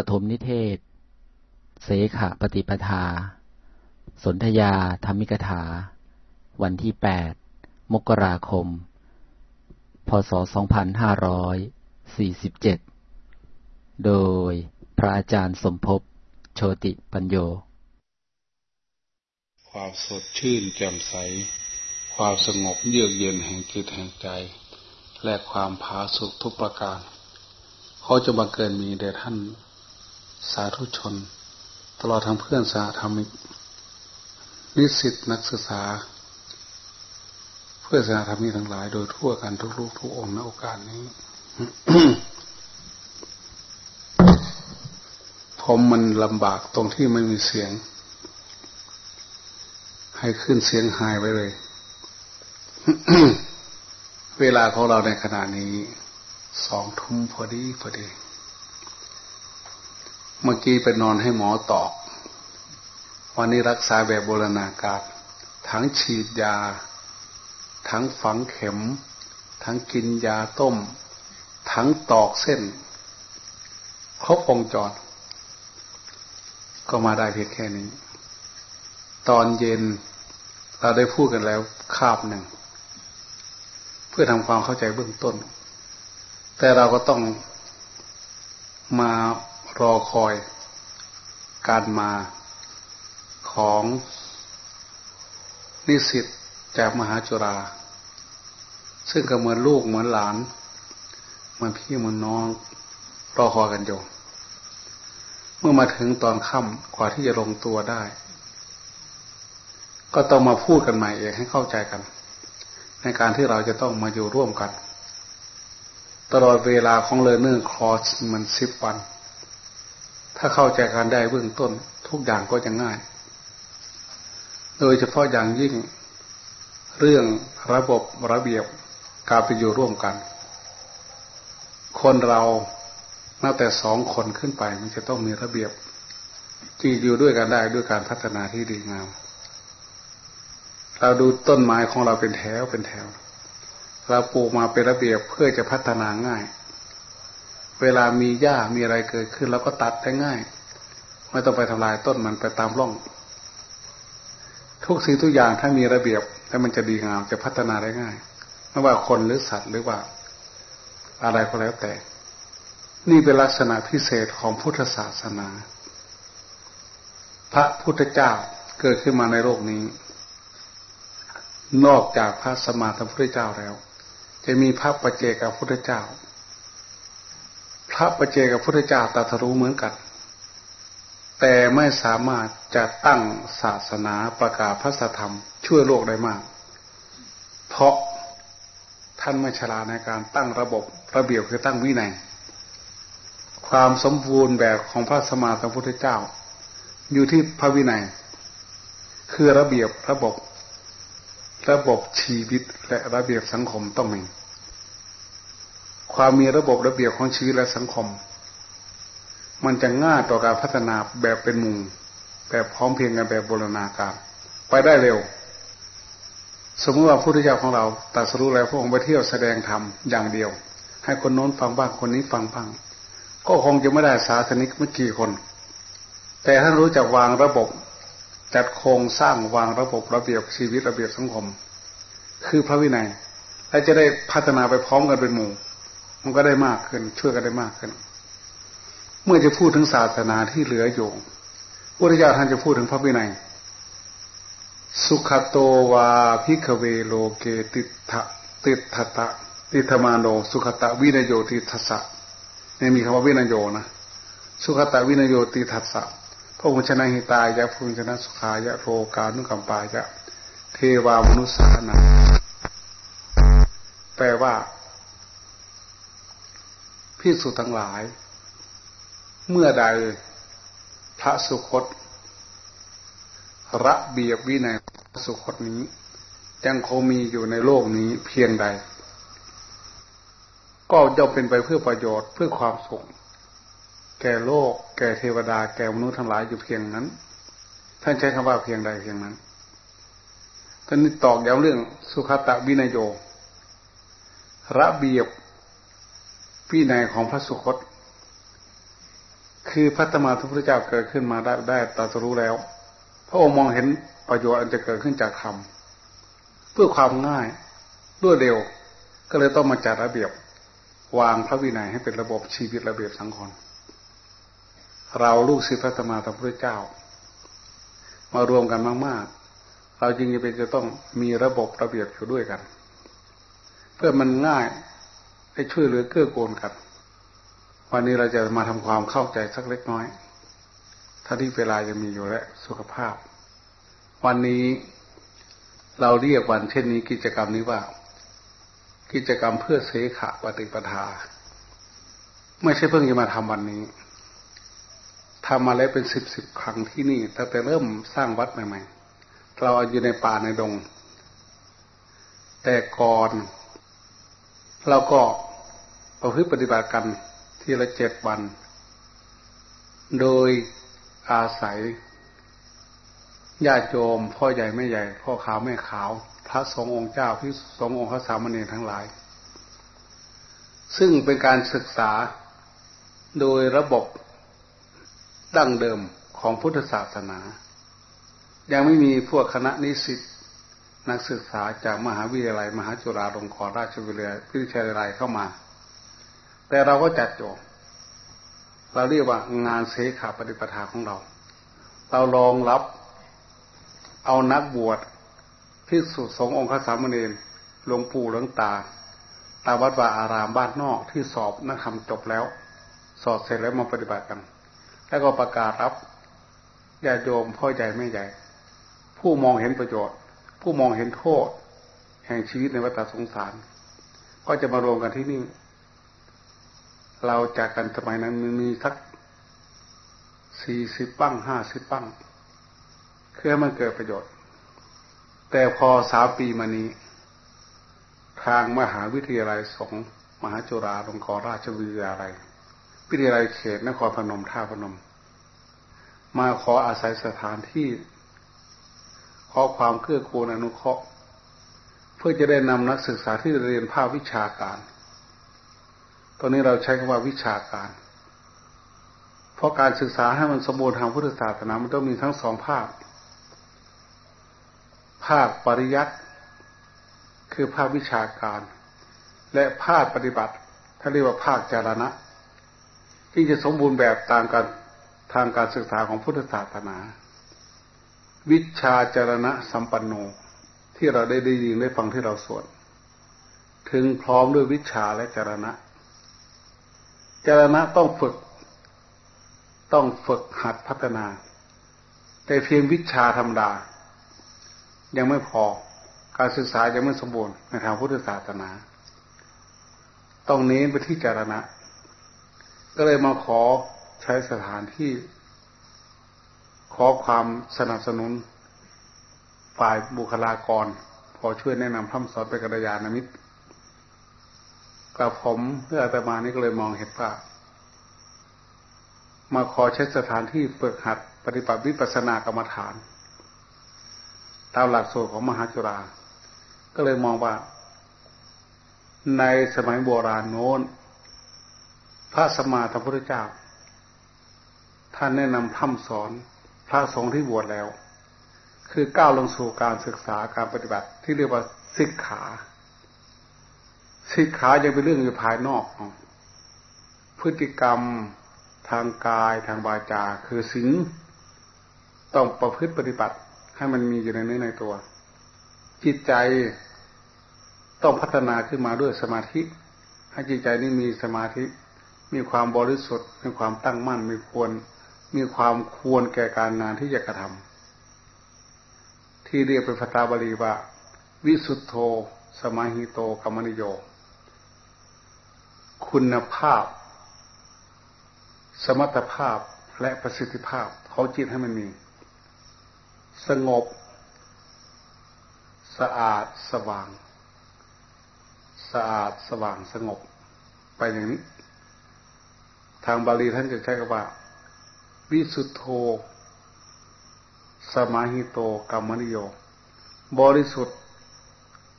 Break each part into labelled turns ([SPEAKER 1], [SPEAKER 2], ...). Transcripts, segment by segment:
[SPEAKER 1] ปฐมนิเทศ เสขปฏิปทา สนธยาธรรมิกถา วันที่ 8 มกราคม พศ 2547 โดยพระอาจารย์สมภพโชติปัญโย
[SPEAKER 2] ความสดชื่นแจ่มใส ความสงบเยือกเย็นแห่งจิตแห่งใจ และความผาสุกทุกประการเขาจะบังเกิดมีแด่ท่านาธุชน ตลอดทั้งเพื่อนสาธรรมิก นิสิตนักศึกษา เพื่อนสาธรรมิกทั้งหลาย โดยทั่วกันทุกลูกทุกองค์ในโอกาสนี้ ผมมันลำบากตรงที่ไม่มีเสียง ให้ขึ้นเสียงหายไปเลย เวลาของเราในขณะนี้ สองทุ่มพอดีพอดี เมื่อกี้ไปนอนให้หมอตอกวันนี้รักษาแบบโบราณกาศทั้งฉีดยา ทั้งฝังเข็ม ทั้งกินยาต้ม ทั้งตอกเส้นครบวงจร ก็มาได้เพียงแค่นี้ ตอนเย็นเราได้พูดกันแล้วคาบหนึ่ง เพื่อทำความเข้าใจเบื้องต้น แต่เราก็ต้องมา รอคอยการมาของนิสิตจากมหาจุฬาซึ่งก็เหมือนลูกเหมือนหลานเหมือนพี่เหมือนน้องรอคอยกันอยู่เมื่อมาถึงตอนค่ำกว่าที่จะลงตัวได้ ก็ต้องมาพูดกันใหม่เองให้เข้าใจกัน ในการที่เราจะต้องมาอยู่ร่วมกัน ตลอดเวลาของ learner course มันสิบวัน ถ้าเข้าใจกันได้เบื้องต้น ทุกอย่างก็จะง่าย โดยเฉพาะอย่างยิ่งเรื่องระบบระเบียบการไปอยู่ร่วมกัน คนเรานับแต่สองคนขึ้นไป มันจะต้องมีระเบียบที่อยู่ด้วยกันได้ด้วยการพัฒนาที่ดีงาม เราดูต้นไม้ของเราเป็นแถวเป็นแถว เราปลูกมาเป็นระเบียบเพื่อจะพัฒนาง่าย เวลามีหญ้ามีอะไรเกิดขึ้นเราก็ตัดได้ง่าย ไม่ต้องไปทำลายต้นมันไปตามร่อง ทุกสิ่งทุกอย่างถ้ามีระเบียบแล้วมันจะดีงามจะพัฒนาได้ง่ายไม่ว่าคนหรือสัตว์หรือว่า อะไรก็แล้วแต่ นี่เป็นลักษณะพิเศษของพุทธศาสนา พระพุทธเจ้าเกิดขึ้นมาในโลกนี้ นอกจากพระสมมาสัมพุทธเจ้าแล้ว จะมีพระประเจกับพุทธเจ้า ระประเจกับพุทธเจ้าตรัสรู้เหมือนกัน แต่ไม่สามารถจะตั้งศาสนาประกาศพระธรรมช่วยโลกได้มาก เพราะท่านไม่ฉลาดในการตั้งระบบระเบียบคือตั้งวินัย ความสมบูรณ์แบบของพระสมมาสัมพุทธเจ้า อยู่ที่พระวินัย คือระเบียบระบบ ระบบชีวิตและระเบียบสังคมต้องมี ความมีระบบระเบียบของชีวิตและสังคม มันจะง่ายต่อการพัฒนาแบบเป็นมุงแบบพร้อมเพียงกันแบบโบราณกาลไปได้เร็ว สมมติว่าพระพุทธเจ้าของเราตรัสรู้แล้วพระองค์ไปเที่ยวแสดงธรรมอย่างเดียว ให้คนโน้นฟังบ้างคนนี้ฟังบ้างก็คงจะไม่ได้สาสนิกไม่กี่คน แต่ท่านรู้จักวางระบบ จัดโครงสร้างวางระบบระเบียบชีวิตระเบียบสังคม คือพระวินัยและจะได้พัฒนาไปพร้อมกันเป็นหมู่ มันก็ได้มากขึ้น ช่วยกันได้มากขึ้น เมื่อจะพูดถึงศาสนาที่เหลืออยู่พุทธเจ้าท่านจะพูดถึงพระวินัย สุขโตวาพิกเวโลเกติทะติทตะ ติธมาโนสุขตะวินโยติทัสสะเนี่ยมีคำว่าวินโยนะสุขตะวินโยติทัสสะพระองค์ชนะหิตายะพระองค์ชนะสุขายะโรกานุกัมปายะเทวามนุสานะแปลว่า พิสุทั้งหลาย เมื่อใดพระสุคตระเบียบวินัยพระสุคตนี้ยังคงมีอยู่ในโลกนี้เพียงใด ก็ย่อมเป็นไปเพื่อประโยชน์เพื่อความสุขแก่โลก แก่เทวดา แก่มนุษย์ทั้งหลายอยู่เพียงนั้น ท่านใช้คำว่าเพียงใดเพียงนั้นท่านนี้ตอกย้ำเรื่องสุขตะวินยโยระเบียบ วินัยของพระสุคต คือพระธรรมาทุพุทธเจ้าเกิดขึ้นมาได้ได้ตรัสรู้แล้ว พระองค์มองเห็นประโยชน์อันจะเกิดขึ้นจากธรรมเพื่อความง่ายรวดเร็ว ก็เลยต้องมาจัดระเบียบ วางพระวินัยให้เป็นระบบชีวิตระเบียบสังคมเราลูกศิษย์พระธรรมาทุพุทธเจ้า มารวมกันมาก ๆ เราจริงจะเป็นจะต้องมีระบบระเบียบอยู่ด้วยกัน เพื่อมันง่าย ให้ช่วยเหลือเกื้อกูลกันวันนี้เราจะมาทำความเข้าใจสักเล็กน้อยถ้าที่เวลาจะมีอยู่และสุขภาพ วันนี้เราเรียกวันเช่นนี้กิจกรรมนี้ว่า กิจกรรมเพื่อเสขะปฏิปทา ไม่ใช่เพิ่งจะมาทำวันนี้ทำมาแล้วเป็นสิบสิบครั้งที่นี่ตั้งแต่เริ่มสร้างวัดใหม่ๆ เราอยู่ในป่าในดง แต่ก่อน เราก็ ประพฤติปฏิบัติกันทีละเจ็ดวัน โดยอาศัยญาติโยมพ่อใหญ่แม่ใหญ่ พ่อขาวแม่ขาว พระสงฆ์องค์เจ้าพิสงฆ์องค์พระสามเณรทั้งหลาย ซึ่งเป็นการศึกษาโดยระบบดั้งเดิมของพุทธศาสนา ยังไม่มีพวกคณะนิสิตนักศึกษาจากมหาวิทยาลัย มหาจุฬาลงกรณราชวิทยาลัยเข้ามา แต่เราก็จัดโจเราเรียกว่างานเสขาปฏิปทาของเรา เราลองรับเอานักบวชพิสุสงฆ์องค์สามเณรหลวงปู่หลวงตา ตาวัดวาอารามบ้านนอกที่สอบนักธรรมจบแล้ว สอบเสร็จแล้วมาปฏิบัติกัน แล้วก็ประกาศรับญาติโยมพ่อใหญ่แม่ใหญ่ ผู้มองเห็นประโยชน์ ผู้มองเห็นโทษ แห่งชีวิตในวัฏสงสาร ก็จะมารวมกันที่นี่ เราจากกันสมัยนั้นมีสักสี่สิบปั้งห้าสิบปั้งเพื่อมันเกิดประโยชน์ แต่พอสามปีมานี้ ทางมหาวิทยาลัยสงมหาจุฬาลงกรณราชวิทยาลัย วิทยาลัยเขตนครพนมท่าพนม มาขออาศัยสถานที่ขอความเกื้อกูลอนุเคราะห์ เพื่อจะได้นำนักศึกษาที่เรียนภาควิชาการ ตอนนี้เราใช้คำว่าวิชาการ เพราะการศึกษาให้มันสมบูรณ์ทางพุทธศาสนา มันต้องมีทั้งสองภาค ภาคปริยัติคือภาควิชาการ และภาคปฏิบัติ ถ้าเรียกว่าภาคจารณะที่จะสมบูรณ์แบบตามการทางการศึกษาของพุทธศาสนา วิชาจารณะสัมปันโนที่เราได้ได้ยินได้ฟังที่เราสวดถึงพร้อมด้วยวิชาและจารณะ จารณะต้องฝึก ต้องฝึกหัดพัฒนา แต่เพียงวิชาธรรมดา ยังไม่พอการศึกษายังไม่สมบูรณ์ในทางพุทธศาสนา ต้องเน้นไปที่จารณะ ก็เลยมาขอใช้สถานที่ ขอความสนับสนุนฝ่ายบุคลากร พอช่วยแนะนำพ์สอนไปกัลยาณมิตร กับผมเพื่ออาตมานี่ก็เลยมองเห็นว่ามาขอใช้สถานที่ฝึกหัดปฏิบัติวิปัสสนากรรมฐาน ตามหลักสูตรของมหาจุฬาก็เลยมองว่า ในสมัยโบราณโน้น พระสมมาธรรมพุทธเจ้า ท่านแนะนำทำสอนพระสงฆ์ที่บวชแล้ว คือก้าวลงสู่การศึกษาการปฏิบัติที่เรียกว่าสิกขา สิกขายังเป็นเรื่องอยู่ภายนอก พฤติกรรมทางกายทางวาจา คือสิ่งต้องประพฤติปฏิบัติให้มันมีอยู่ในเนื้อในตัว จิตใจต้องพัฒนาขึ้นมาด้วยสมาธิ ให้จิตใจนี้มีสมาธิ มีความบริสุทธิ์ มีความตั้งมั่น มีควร มีความควรแก่การงานที่จะกระทำที่เรียกเป็นภาษาบาลีว่า วิสุทโธ สมาหิโตกรรมนิโย คุณภาพ สมรรถภาพและประสิทธิภาพเขาจิตให้มันมี สงบ สะอาดสว่าง สะอาดสว่างสงบ ไปอย่างนี้ ทางบาลีท่านจะใช้คำว่า วิสุทโธ สมาหิโตกรรมนิโย บริสุทธิ์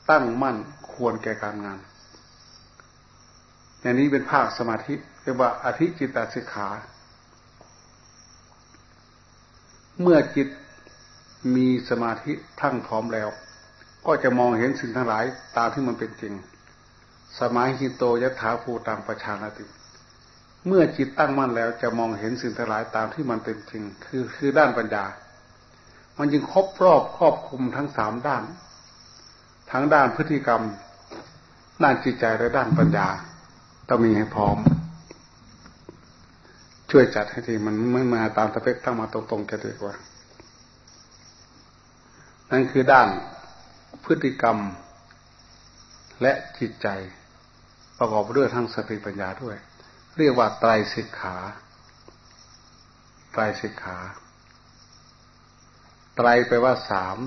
[SPEAKER 2] ตั้งมั่นควรแก่การงาน อย่างนี้เป็นภาคสมาธิเรียกว่าอธิจิตตสิกขา เมื่อจิตมีสมาธิทั้งพร้อมแล้ว ก็จะมองเห็นสิ่งทั้งหลายตามที่มันเป็นจริง สมาหิโตยถาภูตังประชานาติ เมื่อจิตตั้งมั่นแล้วจะมองเห็นสิ่งทั้งหลายตามที่มันเป็นจริง คือคือด้านปัญญา มันจึงครบรอบครอบคุมทั้งสามด้าน ทั้งด้านพฤติกรรม ด้านจิตใจและด้านปัญญา ต้องมีให้พร้อม ช่วยจัดให้ทีมันไม่มาตามสเปคตั้งมาตรงๆจะดีกว่า นั่นคือด้านพฤติกรรมและจิตใจประกอบด้วยทั้งสติปัญญาด้วย เรียกว่าไตรสิกขาไตรสิกขาไตรแปลว่าสาม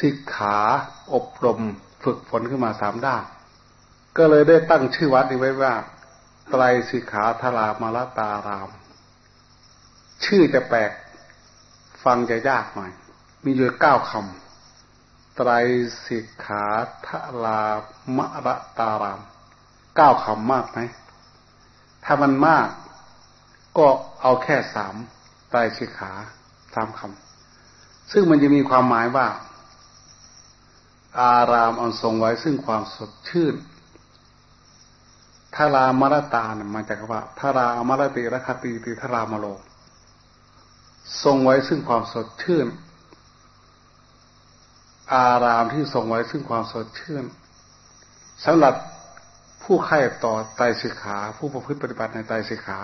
[SPEAKER 2] สิกขาอบรม ฝึกฝนขึ้นมาสามด้าน ก็เลยได้ตั้งชื่อวัดนี้ไว้ว่า ไตรสิขาธารามาลตาราม ชื่อจะแปลก ฟังจะยากหน่อย มีอยู่เก้าคำ ไตรสิขาธารามรตาราม เก้าคำมากไหม ถ้ามันมาก ก็เอาแค่สามไตรสิขาสามคำ ซึ่งมันจะมีความหมายว่า อารามอันทรงไว้ซึ่งความสดชื่น ทารามรตาเนี่ยมาจากว่าทารามรติรคติติทารามโลทรงไว้ซึ่งความสดชื่น อารามที่ทรงไว้ซึ่งความสดชื่นสำหรับผู้ใคร่ต่อไตสิกขา ผู้ประพฤติปฏิบัติในไตสิกขา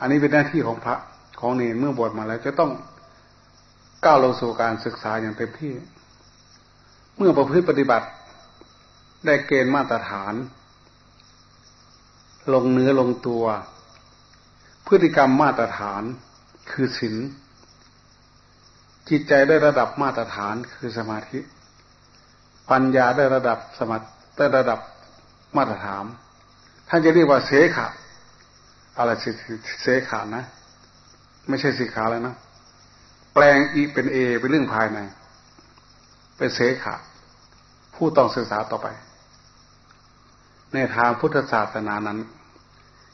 [SPEAKER 2] อันนี้เป็นหน้าที่ของพระของเนรเมื่อบวชมาแล้วจะต้องก้าวลงสู่การศึกษาอย่างเต็มที่ เมื่อประพฤติปฏิบัติได้เกณฑ์มาตรฐาน ลงเนื้อลงตัว พฤติกรรมมาตรฐานคือศีลจิตใจได้ระดับมาตรฐานคือสมาธิ ปัญญาได้ระดับสมาได้ระดับมาตรฐานท่านจะเรียกว่าเสขะอะไรสิเสขานะ ไม่ใช่สิขาแล้วนะ แปลงอีเป็นเอเป็นเรื่องภายใน เป็นเสขะผู้ต้องศึกษาต่อไป ในทางพุทธศาสนานั้น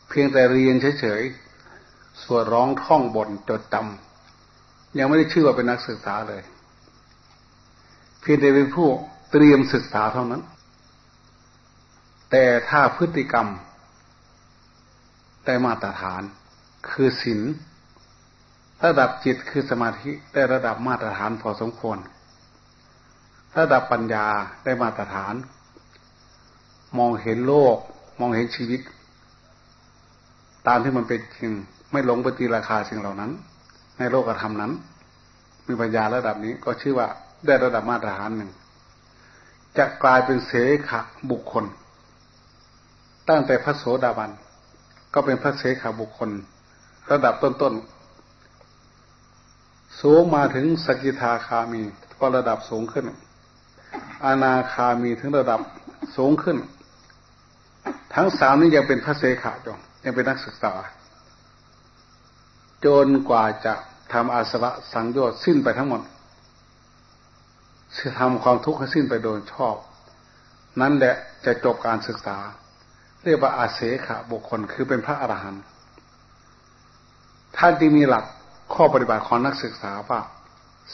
[SPEAKER 2] เพียงแต่เรียนเฉยๆ สวดร้องท่องบนจดจำยังไม่ได้ชื่อว่าเป็นนักศึกษาเลย เพียงแต่เป็นผู้เตรียมศึกษาเท่านั้น แต่ถ้าพฤติกรรมได้มาตรฐานคือศีลระดับจิตคือสมาธิได้ระดับมาตรฐานพอสมควร ระดับปัญญาได้มาตรฐาน มองเห็นโลก มองเห็นชีวิต ตามที่มันเป็นจริงไม่หลงปฏิราคาสิ่งเหล่านั้น ในโลกธรรมนั้น มีปัญญาระดับนี้ก็ชื่อว่าได้ระดับมาตรฐานหนึ่ง จะกลายเป็นเสขะบุคคล ตั้งแต่พระโสดาบัน ก็เป็นพระเสขะบุคคล ระดับต้นๆ สูงมาถึงสกิทาคามี ก็ระดับสูงขึ้น อนาคามีถึงระดับสูงขึ้น ทั้งสามนี้ยังเป็นพระเสขะจง ยังเป็นนักศึกษา จนกว่าจะทำอาสวะสังโยชน์สิ้นไปทั้งหมดจะทำความทุกข์ให้สิ้นไปโดยชอบ นั่นแหละจะจบการศึกษา เรียกว่าอาเสขะบุคคลคือเป็นพระอรหันต์ท่านที่มีหลักข้อปฏิบัติของนักศึกษาว่า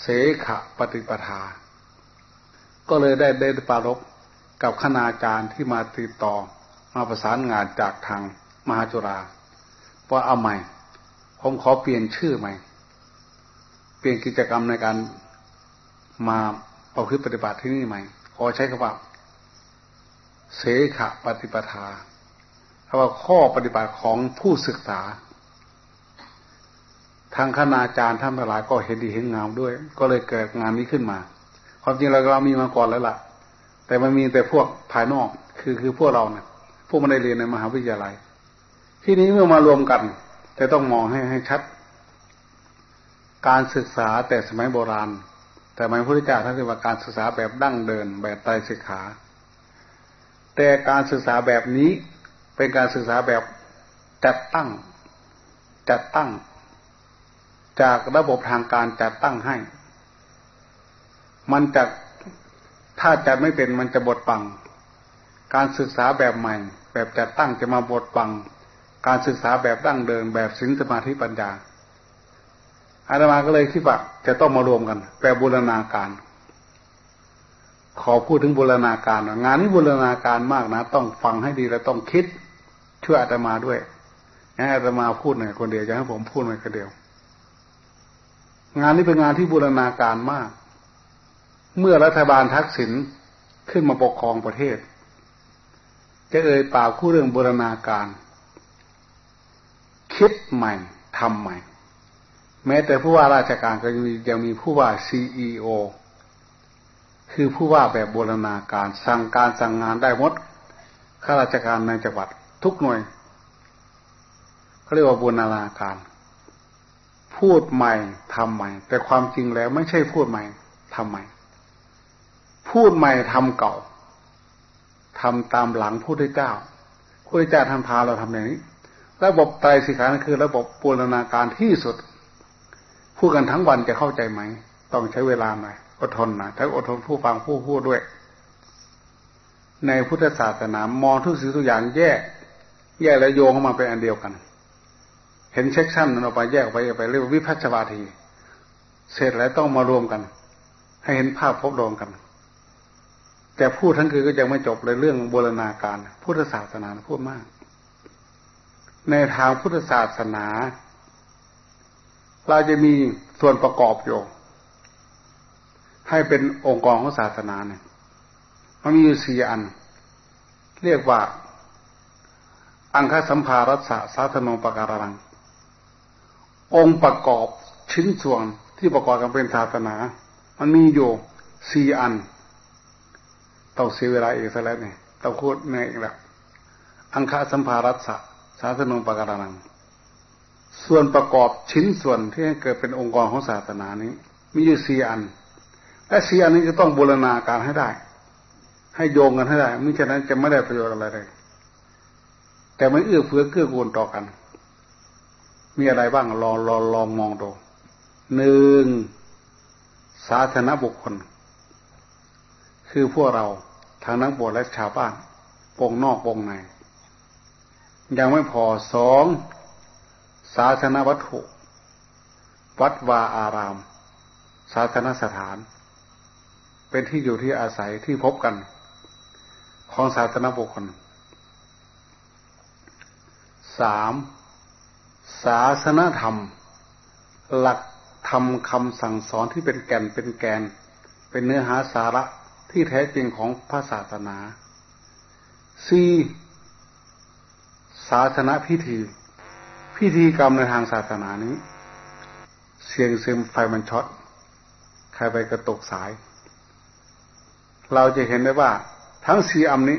[SPEAKER 2] เสขะปฏิปทา ก็เลยได้ได้ปารบกับคณาจารย์ที่มาติดต่อมาประสานงานจากทาง มหาจุฬาว่าเอาใหม่ ผมขอเปลี่ยนชื่อใหม่ เปลี่ยนกิจกรรมในการมาประพฤติปฏิบัติที่นี่ใหม่ ขอใช้คำว่าเสขะปฏิปทาคำว่าข้อปฏิบัติของผู้ศึกษา ทางคณาจารย์ท่านหลายก็เห็นดีเห็นงามด้วย ก็เลยเกิดงานนี้ขึ้นมา ความจริงเราเรามีมาก่อนแล้วล่ะ แต่มันมีแต่พวกภายนอก คือคือพวกเราเนะี่ยผู้ไม่ได้เรียนในมหาวิทยาลัย ที่นี้เมื่อมารวมกันจะต้องมองให้ให้ชัด การศึกษาแต่สมัยโบราณ แต่สมัยพระพุทธเจ้าท่านเรียกว่าการศึกษาแบบดั้งเดิน แบบไตรสิกขาแต่การศึกษาแบบนี้เป็นการศึกษาแบบจัดตั้ง จัดตั้ง จากระบบทางการจัดตั้งให้ มันจะถ้าจัดไม่เป็นมันจะบดปัง การศึกษาแบบใหม่ แบบจัดตั้งจะมาบทบัง การศึกษาแบบดั้งเดิมแบบสินสมาธิปัญญาอาตมาก็เลยคิดว่าจะต้องมารวมกัน แปลบูรณาการ ขอพูดถึงบูรณาการ งานนี้บูรณาการมากนะ ต้องฟังให้ดีและต้องคิดช่วยอาตมาด้วยให้อาตมาพูดหน่อยคนเดียวจะให้ผมพูดหน่อยคนเดียว งานนี้เป็นงานที่บูรณาการมาก เมื่อรัฐบาลทักษิณขึ้นมาปกครองประเทศจะเอ่ยปากคู่เรื่องบูรณาการ คิดใหม่ทำใหม่ แม้แต่ผู้ว่าราชการก็ยังมียังมีผู้ว่าซีอีโอคือผู้ว่าแบบบูรณาการสั่งการสั่งงานได้หมดข้าราชการในจังหวัดทุกหน่วยเขาเรียกว่าบูรณาการ พูดใหม่ทำใหม่ แต่ความจริงแล้วไม่ใช่พูดใหม่ทำใหม่ พูดใหม่ทำเก่าทำตามหลังผู้ได้เจ้าผู้ได้เจ้าทำพาเราทำอย่างนี้ ระบบไตรสิกขาคือ ระบบบูรณาการที่สุดพูดกันทั้งวันจะเข้าใจไหม ต้องใช้เวลาหน่อยอดทนหนะถ้าอดทนผู้ฟังผู้พูดด้วย ในพุทธศาสนามองทุกสิ่งทุกอย่างแยก แยกแล้วโยงเข้ามาเป็นอันเดียวกัน เห็นเช็คชั่นนั้นออกไปแยกไปไปเรียกว่าวิพัชวาที เสร็จแล้วต้องมารวมกัน ให้เห็นภาพพบรวมกันแต่พูดทั้งคือก็ยังไม่จบเลยเรื่องบูรณาการ พุทธศาสนาพูดมาก ในทางพุทธศาสนา เราจะมีส่วนประกอบอยู่ ให้เป็นองค์กรของศาสนาเนี่ยมันมีอยู่สี่อัน เรียกว่า อังคสัมภารัสสะสาธนงปการัง องค์ประกอบชิ้นส่วนที่ประกอบกันเป็นศาสนา มันมีอยู่สี่อันต้องเสียเวลาอีกสักแล้วเนี่ยต้องพูดในอีกแล้วอังคสัมภารัสสะ สาธนงปการัง ส่วนประกอบชิ้นส่วนที่ให้เกิดเป็นองค์กรของศาสนานี้ มีอยู่สี่อัน และสี่อันนี้จะต้องบูรณาการให้ได้ ให้โยงกันให้ได้ม่ฉะนั้นจะไม่ได้ประโยชน์อะไรเลย แต่มันเอื้อเฟื้อเกื้อกูลต่อกัน มีอะไรบ้างลองลองลองมองดูหนึ่งสาธารณบุคคล คือพวกเราทางนักบวชและชาวบ้านปงนอกปงใน ยังไม่พอสองสาธาวัตถุ วัดวาอารามสาธาสถาน เป็นที่อยู่ที่อาศัยที่พบกัน ของศาสนาบุคคลสามศาสนาธรรม หลักธรรมคำสั่งสอนที่เป็นแก่นเป็นแกน เป็นเนื้อหาสาระที่แท้จริงของพระศาสนาสี่ ศาสนาพิธี พิธีกรรมในทางศาสนานี้ เสียงเซมไฟมันช็อตใครไปกระตกสาย เราจะเห็นได้ว่า ทั้งสี่อันนี้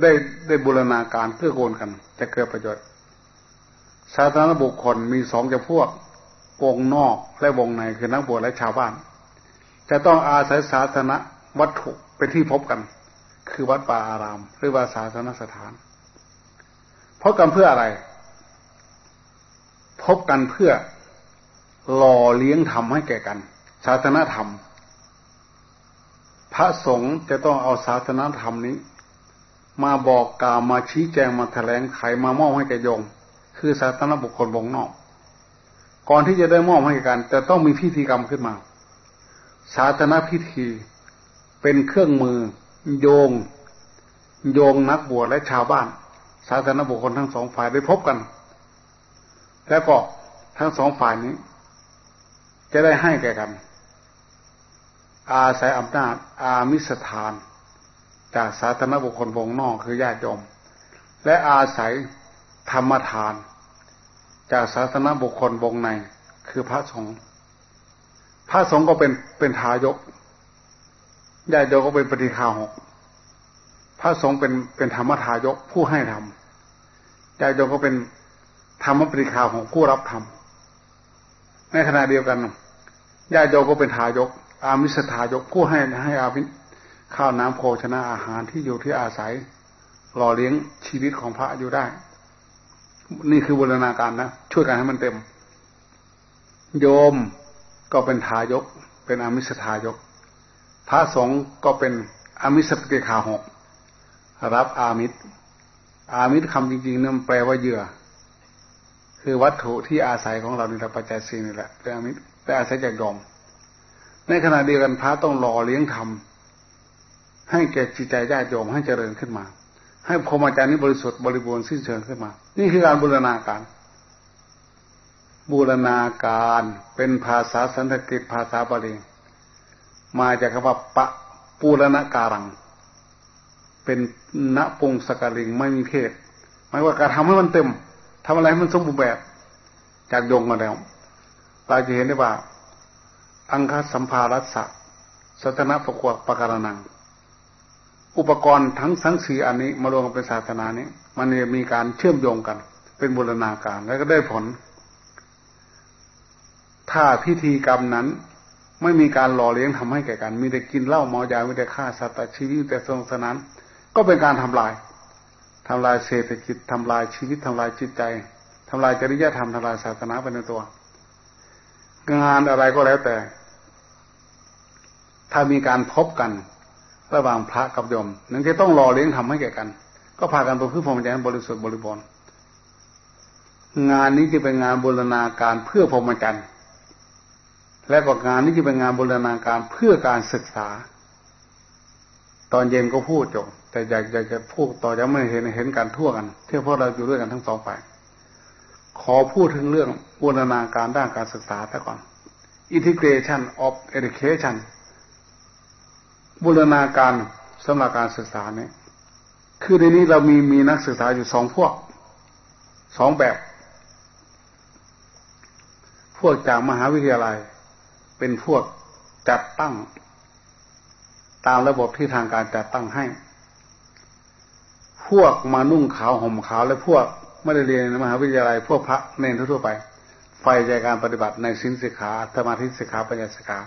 [SPEAKER 2] ได้ได้บูรณาการเพื่อโกนกัน จะเกิดประโยชน์สาธารณบุคคลมีสองจำพวกวงนอกและวงในคือนักบวชและชาวบ้าน จะต้องอาศัยสาธาวัตถุเป็นที่พบกัน คือวัดป่าอาราม หรือว่าสาธาสถาน พบกันเพื่ออะไร พบกันเพื่อหล่อเลี้ยงธรรมให้แก่กัน ศาสนาธรรม พระสงฆ์จะต้องเอาศาสนาธรรมนี้ มาบอกกล่าวมาชี้แจงมาแถลงไขมามอบให้แก่โยมคือศาสนาบุคคลวงนอก ก่อนที่จะได้มอบให้กันจะต้องมีพิธีกรรมขึ้นมา ศาสนาพิธีเป็นเครื่องมือโยง โยงนักบวชและชาวบ้าน ศาสนาบุคคลทั้งสองฝ่ายได้พบกัน แล้วก็ทั้งสองฝ่ายนี้ จะได้ให้แก่กัน อาศัยอำนาจอามิสถาน จากสาธารณบุคคลวงนอกคือญาติโยม และอาศัยธรรมทาน จากศาสนาบุคคลวงในคือพระสงฆ์พระสงฆ์ก็เป็นเป็นทายกญาติโยมก็เป็นปฏิฆาหก พระสงฆ์เป็นเป็นธรรมทายกผู้ให้ธรรมญาติโยมก็เป็นธรรมปฏิฆาหกผู้รับธรรมในขณะเดียวกันญาติโยมก็เป็นทายก อามิสถายกผู้ให้ให้อาวิข้าวน้ำโภชนะอาหารที่อยู่ที่อาศัย หล่อเลี้ยงชีวิตของพระอยู่ได้ นี่คือบูรณาการนะช่วยกันให้มันเต็ม โยมก็เป็นทายก เป็นอามิสทายก พระสงฆ์ก็เป็นอามิสปฏิคาหก รับอามิตร อามิตรคำจริงๆนั่นแปลว่าเหยื่อ คือวัตถุที่อาศัยของเราในปัจจัยสี่นี่แหละเป็นอามิตรแต่อาศัยจากโยมในขณะเดียวกันพระต้องรอเลี้ยงธรรมให้แก่จิตใจญาติโยมให้เจริญขึ้นมา ให้พรหมจรรย์นี้บริสุทธิ์บริบูรณ์สิ้นเชิงขึ้นมา นี่คือการบูรณาการ บูรณาการเป็นภาษาสันสกฤตภาษาบาลีมาจากคำว่าปะปูรณาการัง เป็นณปงสกลิงไม่มีเพศหมายว่าการทำให้มันเต็มทำอะไรให้มันสมบูรณ์แบบ จากยงมาแล้วเราจะเห็นได้ว่า อังคสัมภารัสสะสัตนะประกวดประการนัง อุปกรณ์ทั้งสังสีอันนี้ มารวมกันเป็นศาสนานี้ มันมีการเชื่อมโยงกัน เป็นบูรณาการแล้วก็ได้ผล ถ้าพิธีกรรมนั้นไม่มีการหล่อเลี้ยงทำให้แก่กัน มีแต่กินเหล้าเมายามีแต่ฆ่าสัตว์ชีวิตแต่ทรงสนาน ก็เป็นการทำลายทำลายเศรษฐกิจทำลายชีวิตทำลายจิตใจทำลายจริยธรรมทำลายศาสนาไปในตัว งานอะไรก็แล้วแต่ ถ้ามีการพบกันระหว่างพระกับโยมนั่นจะต้องหล่อเลี้ยงทำให้แก่กัน ก็พากันไปพึ่งพรหมจรรย์บริสุทธิ์บริบูรณ์งานนี้จะเป็นงานบูรณาการเพื่อพรหมจรรย์และก็งานนี้จะเป็นงานบูรณาการเพื่อการศึกษา ตอนเย็นก็พูดจบ แต่อยากอยากจะพูดต่อจะไม่เห็นเห็นการทั่วกันเที่ยวพวกเราอยู่ด้วยกันทั้งสองฝ่าย ขอพูดถึงเรื่องบูรณาการด้านการศึกษาแต่ก่อน integration of education บูรณาการสำหรับการศึกษาเนี่ยคือในนี้เรามีมีนักศึกษาอยู่สองพวกสองแบบ พวกจากมหาวิทยาลัย เป็นพวกจัดตั้ง ตามระบบที่ทางการจัดตั้งให้ พวกมานุ่งขาวห่มขาว และพวกไม่ได้เรียนในมหาวิทยาลัยพวกพระเนรทั่วไป ไฟใจการปฏิบัติในสินสิกขาธรรมาทิสิกขาปัญญาสิกขา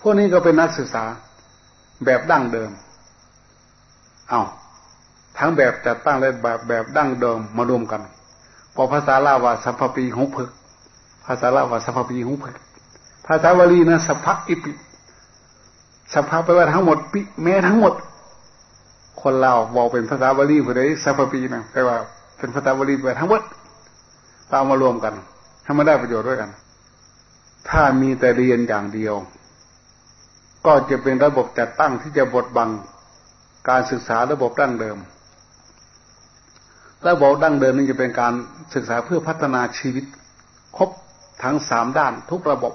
[SPEAKER 2] พวกนี้ก็เป็นนักศึกษาแบบดั้งเดิม เอาทั้งแบบจัดตั้งและแบบแบบดั้งเดิมมารวมกันพอภาษาลาวาสัพพปีหุพึก ภาษาลาวาสัพพปีหุพึก ภาษาบาลีนะสัพพอิปิสัพพะแปลว่าทั้งหมดปิแม้ทั้งหมด คนเราบอกเป็นภาษาบาลีผู้ใดสัพพปีนะแปลว่า เป็นภาษาบาลีแปทั้งหมดเรามารวมกันให้มันได้ประโยชน์ด้วยกัน ถ้ามีแต่เรียนอย่างเดียว ก็จะเป็นระบบจัดตั้งที่จะบดบังการศึกษาระบบดั้งเดิม ระบบดั้งเดิมนี่จะเป็นการศึกษาเพื่อพัฒนาชีวิต ครบทั้งสามด้านทุกระบบ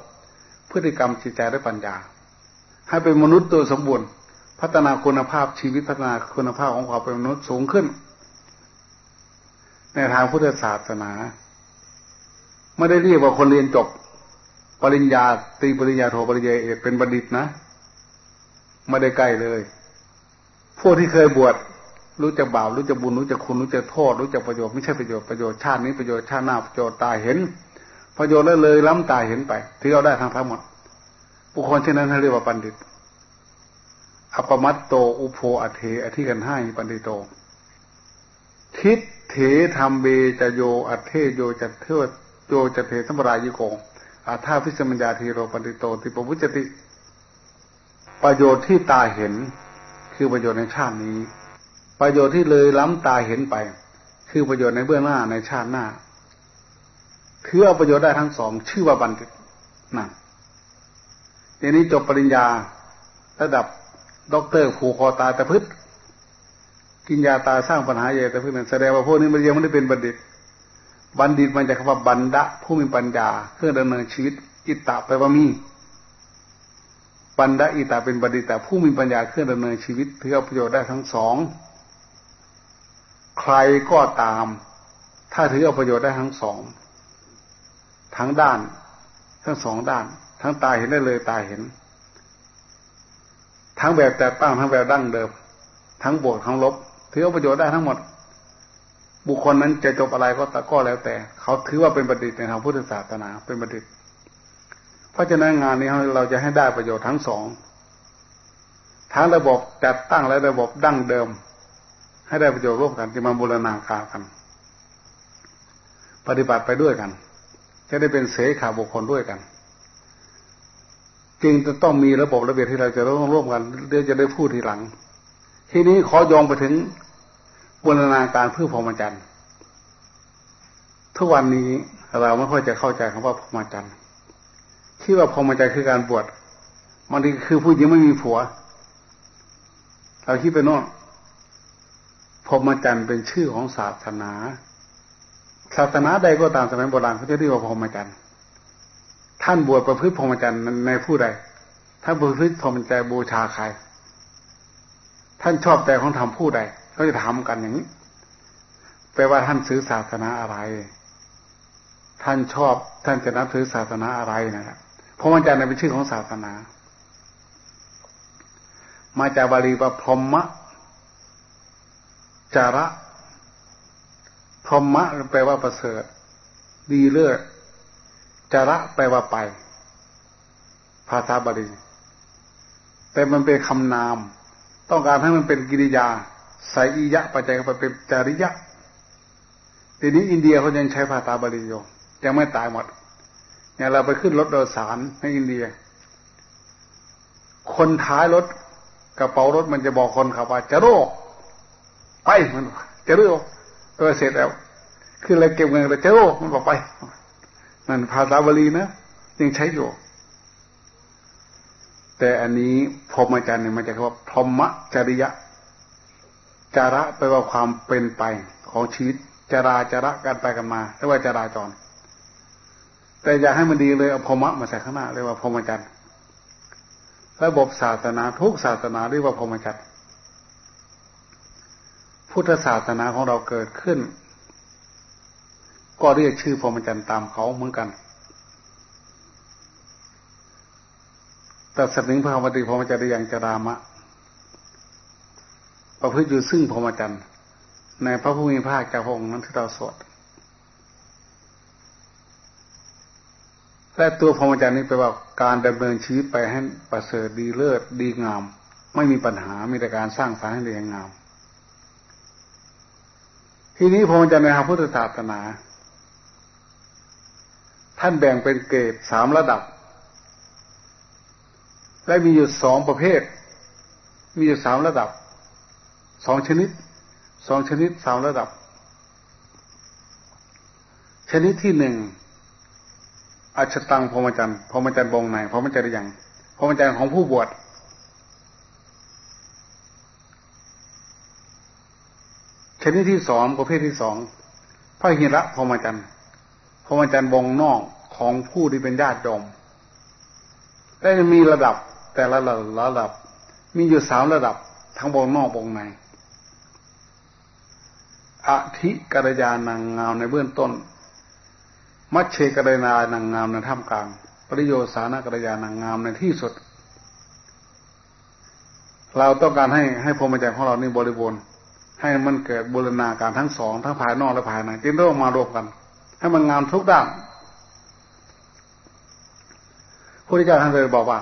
[SPEAKER 2] พฤติกรรมจิตใจและปัญญา ให้เป็นมนุษย์ตัวสมบูรณ์ พัฒนาคุณภาพชีวิตพัฒนาคุณภาพของความเป็นมนุษย์สูงขึ้น ในทางพุทธศาสนา ไม่ได้เรียกว่าคนเรียนจบ ปริญญาตรีปริญญาโทปริญญาเอกเป็นบัณฑิตนะไม่ได้ใกล้เลย พวกที่เคยบวชรู้จักบาปรู้จักบุญรู้จักคุณรู้จักโทษรู้จักประโยชน์ไม่ใช่ประโยชน์ประโยชน์ชาตินี้ประโยชน์ชาติหน้าประโยชน์ตายเห็น ประโยชน์แล้วเลยล้ำตายเห็นไป ที่เราได้ทั้งทั้งหมดบุคคลเช่นนั้นเรียกว่าปัณฑิต อปมัตโตอุโภอเทอธิกันให้ปัณฑิโต ทิฏเฐ ธัมเม จโยอัตโถ โยจัตโถ โยจัตโถ สัมปรายิโก อัตถาภิสมยา ธีโรปัณฑิโตติปวุจจติ ประโยชน์ที่ตาเห็นคือประโยชน์ในชาตินี้ ประโยชน์ที่เลยล้ำตาเห็นไป คือประโยชน์ในเบื้องหน้าในชาติหน้าคือเอาประโยชน์ได้ทั้งสอง ชื่อว่าบัณฑิตนั่นทีนี้จบปริญญาระดับ ด็อกเตอร์ผูกคอตาแตะพึดกินยาตาสร้างปัญหาใหญ่แต่พื่นแสดงว่าพวกนี้มันยังไม่ได้เป็นบัณฑิต บัณฑิตมันจะคำว่าบัณฑะผู้มีปัญญาเพื่อดำเนินชีวิต อิตตะไปว่ามีบัณฑะอิตตะเป็นบัณฑิตแต่ผู้มีปัญญาเครื่องดำเนินชีวิตเพื่อประโยชน์ได้ทั้งสอง ใครก็ตาม ถ้าถือเอาประโยชน์ได้ทั้งสอง ทั้งด้าน ทั้งสองด้าน ทั้งตาเห็นได้เลยตาเห็น ทั้งแบบแต่ตั้งทั้งแบบดั้งเดิม ทั้งบวกทั้งลบถือเอาประโยชน์ได้ทั้งหมด บุคคลนั้นจะจบอะไรก็ตก็แล้วแต่ เขาถือว่าเป็นบัณฑิตในทางพุทธศาสนาเป็นบัณฑิต เพราะฉะนั้นงานนี้เราจะให้ได้ประโยชน์ทั้งสองทั้งระบบจัดตั้งและระบบดั้งเดิม ให้ได้ประโยชน์ร่วมกันจะมาบูรณาการกัน ปฏิบัติไปด้วยกัน จะได้เป็นเสขาบุคคลด้วยกัน จึงจะต้องมีระบบระเบียบที่เราจะต้องร่วมกันเดี๋ยวจะได้พูดทีหลัง ทีนี้ขอยองไปถึงบูรณาการเพื่อพรหมจรรย์ทุกวันนี้เราไม่ค่อยจะเข้าใจคำว่าพรหมจรรย์ที่ว่าพรหมจรรย์คือการบวชบางทีคือผู้หญิงไม่มีผัว เราคิดไปโน่นพรหมจรรย์เป็นชื่อของศาสนา ศาสนาใดก็ตามสมัยโบราณเขาจะเรียกว่าพรหมจรรย์ ท่านบวชประพฤติพรหมจรรย์ในผู้ใดท่านประพฤติพรหมจรรย์บูชาใคร ท่านชอบใจของทำผู้ใดเขาจะถามกันอย่างนี้แปลว่าท่านซื้อศาสนาอะไร ท่านชอบท่านจะนับถือศาสนาอะไรนะครับพรหมจรรย์เป็นชื่อของศาสนา มาจากบาลีว่าพรหมะจาระพรหมะแปลว่าประเสริฐ ดีเลิศ จระแปลว่าไป ภาษาบาลีแต่มันเป็นคำนาม ต้องการให้มันเป็นกิริยาใส่อิยะปัจจัยเข้าไปเป็นจาริยะทีนี้อินเดียเขายังใช้ภาษาบาลีอยู่ยังไม่ตายหมดเนี่ยเราไปขึ้นรถโดยสารในอินเดีย คนท้ายรถกระเป๋ารถมันจะบอกคนขับว่าจะโรคไปมันจะโรคตัวเสร็จแล้ว คืออะไรเก็บเงินเราจะโรคมันบอกไป นั่นภาษาบาลีนะยังใช้อยู่ แต่อันนี้พรหมจรรย์เนี่ยมันจะคำว่าพรหมจริยะ จาระแปลว่าความเป็นไปของชีวิตจราจระกันไปกันมาเรียกว่าจราจร แต่อยากให้มันดีเลยเอาพรหมะมาใส่ข้างหน้าเรียกว่าพรหมจรรย์ระบบศาสนาทุกศาสนาเรียกว่าพรหมจรรย์พุทธศาสนาของเราเกิดขึ้น ก็เรียกชื่อพรหมจรรย์ตามเขาเหมือนกัน แต่สัตว์หนึ่งพระธรรมติพรหมจรรย์อย่างจรามะ ประพฤติอยู่ซึ่งพรหมจรรย์ในพระผู้มีพระภาคเจ้าพระองค์นั้นที่เราสวดและตัวพรหมจรรย์นี้แปลว่าการดำเนินชีวิตไปให้ประเสริฐดีเลิศดีงาม ไม่มีปัญหามีแต่การสร้างสรรค์ให้ดีงาม ทีนี้พรหมจรรย์ในทางพุทธศาสนา ท่านแบ่งเป็นเกรดสามระดับ และมีอยู่สองประเภท มีอยู่สามระดับสองชนิดสองชนิดสามระดับ ชนิดที่หนึ่งอัชตังพรหมจรรย์พรหมจรรย์บงไหนพรหมจรรย์ยังพรหมจรรย์ของผู้บวชชนิดที่สองประเภทที่สองพระหิระพรหมจรรย์ พรหมจรรย์วงนอกของผู้ที่เป็นญาติโยมได้มีระดับแต่ละระระดับ มีอยู่สามระดับทั้งวงนอกวงในอธิกรยานางงามในเบื้องต้น มัชเชกรยานางงามในท่ามกลาง ปริโยสานกรยานางงามในที่สุด เราต้องการให้ให้พรหมจรรย์ของเรานี่บริบูรณ์ให้มันเกิดบูรณาการทั้งสองทั้งภายนอกและภายในจึงต้องมารวมกัน ให้มันงามทุกด้านพระเจ้าท่านเลยบอกว่า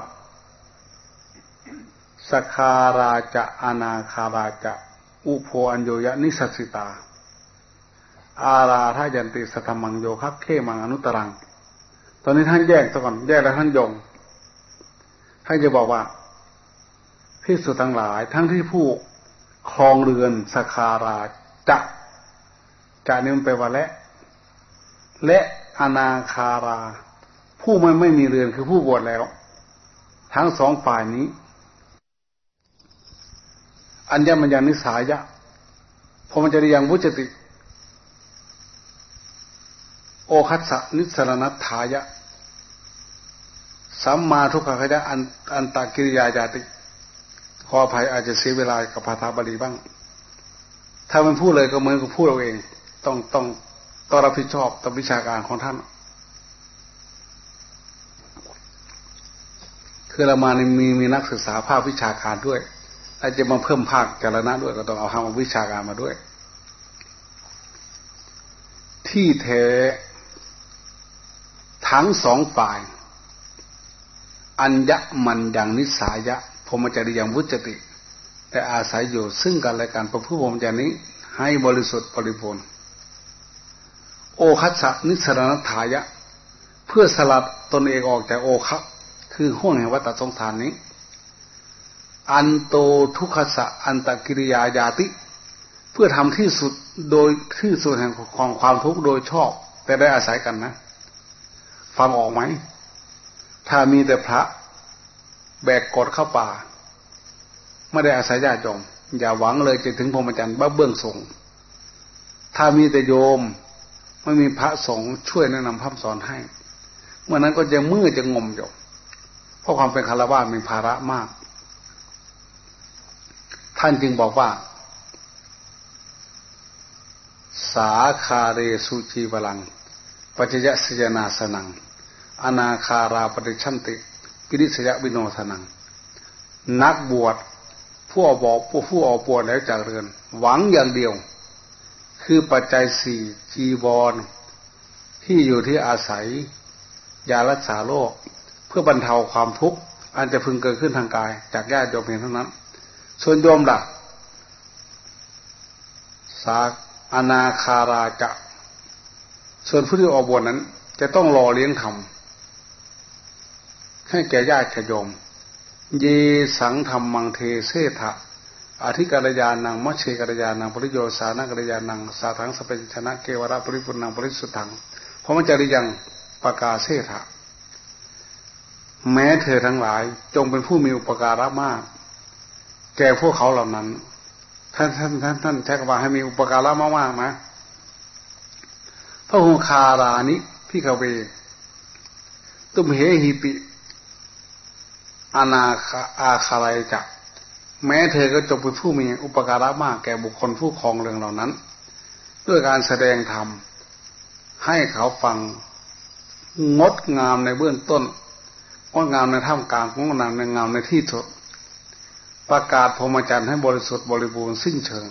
[SPEAKER 2] สคาราจะอนาคาราจะ อุโพอัญโยยะนิสัสิตา อาราธายันติสธรรมังโยคับเขมังอนุตรัง ตอนนี้ท่านแยกตัก่อนแยกแล้วท่านยงท่านจะบอกว่าพิสุทั้งหลาย ทั้งที่ผู้คลองเรือนสคาราจะจะนี่มันแปว่าและ และอนาคารา ผู้ไม่ไม่มีเรือนคือผู้บวชแล้ว ทั้งสองฝ่ายนี้ อัญญมัญญานิสายะพอมันจะเรียงวุจติ โอคัสสนิสรนัตถายะสัมมาทุกขะยะอันอันตากิริยาญาติ ขออภัยอาจจะเสียเวลากับภาษาบาลีบ้าง ถ้ามันพูดเลยก็เหมือนกับพูดเราเอง ต้องต้อง ต้องรับผิดชอบต่อวิชาการของท่าน คือเรามาในมีมีนักศึกษาภาควิชาการด้วยอาจจะมาเพิ่มภาคจารณะด้วยก็ต้องเอาทางวิชาการมาด้วย ที่แท้ทั้งสองฝ่าย อัญญมันอย่างนิสายะพรมจริยังวุจติ แต่อาศัยอยู่ซึ่งกันและกันประพฤติพรมจานี้ให้บริสุทธิ์บริบูรณ์ โอคัสสะนิสรณถายะ เพื่อสลัดตนเองออกจากโอคัคือห่วงแห่งวัฏสงสารนี้ อันโตทุกขสะอันตกิริยาญาติ เพื่อทำที่สุดโดยที่สุดแห่งของความทุกข์โดยชอบ แต่ได้อาศัยกันนะ ฟังออกไหม ถ้ามีแต่พระ แบกกดเข้าป่า ไม่ได้อาศัยญาติโยมอย่าหวังเลยจะถึงพรหมจรรย์บ้าเบื้องสงถ้ามีแต่โยม ไม่มีพระสงฆ์ช่วยแนะนำพร่ำสอนให้ เมื่อนั้นก็จะมืดจะงมอยู่เพราะความเป็นคารวะมีภาระมาก ท่านจึงบอกว่า สาคาเรสุจีวลัง ปัจยสยนาสนัง อนาคาราปฏิชันติปิริสยวิโนสนัง นักบวชผู้อบอกผู้ผู้ออกบวชแล้วจากเรือน หวังอย่างเดียว คือปัจจัยสี่จีวร ที่อยู่ที่อาศัย ยารักษาโรคเพื่อบรรเทาความทุกข์อันจะพึงเกิดขึ้นทางกาย จากญาติโยมเพียงเท่านั้น ส่วนโยมล่ะสาอนาคาราจะ ส่วนผู้ที่ออกบวชนั้น จะต้องรอเลี้ยงธรรมให้แก่ญาติขยม เยสังธรรมมังเทเสถะ อธิการยานังมัชเชการยานังปริโยสานัการยานังสาทังสเปนชนะเกวระปริปุนังปริสุทธังเพราะมันจะริยังปากาเสถะแม้เธอทั้งหลายจงเป็นผู้มีอุปการะมาก แก่พวกเขาเหล่านั้น ท่านท่านท่านท่านใช้คำว่าให้มีอุปการะมากๆนะพระหงคารานิพิกเว ตุมเหหิปิอนาคาอาคารายจัก แม้เธอก็จงเป็นผู้มีอุปการะมากแก่บุคคลผู้ครองเรื่องเหล่านั้น ด้วยการแสดงธรรมให้เขาฟังงดงามในเบื้องต้นงดงามในท่ามกลางงดงามในงามในที่สุดประกาศพรหมจรรย์ให้บริสุทธิ์บริบูรณ์สิ้นเชิง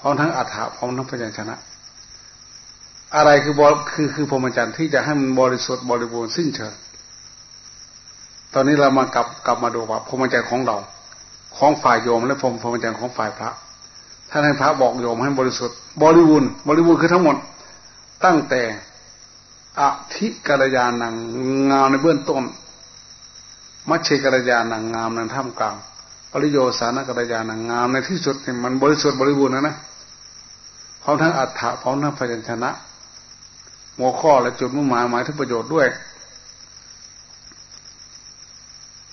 [SPEAKER 2] พร้อมทั้งอัฏฐะพร้อมทั้งพยัญชนะ อะไรคือบคือคือพรหมจรรย์ที่จะให้มันบริสุทธิ์บริบูรณ์สิ้นเชิง ตอนนี้เรามากลับกลับมาดูว่าพรหมจรรย์ของเรา ของฝ่ายโยม และพรมพรหมจรรย์ของฝ่ายพระท่านให้พระบอกโยมให้บริสุทธิ์บริบูรณ์บริบูรณ์คือทั้งหมด ตั้งแต่อธิกัลยาณังงามในเบื้องต้น มัชเชกัลยาณังงามในท่ามกลางปริโยสานกัลยาณังงามในที่สุดเนี่ยมันบริสุทธิ์บริบูรณ์นะนะพร้อมทั้งอัฏฐะพร้อมทั้งพยัญชนะหัวข้อและจุดมุ่งหมายหมายถึงประโยชน์ด้วย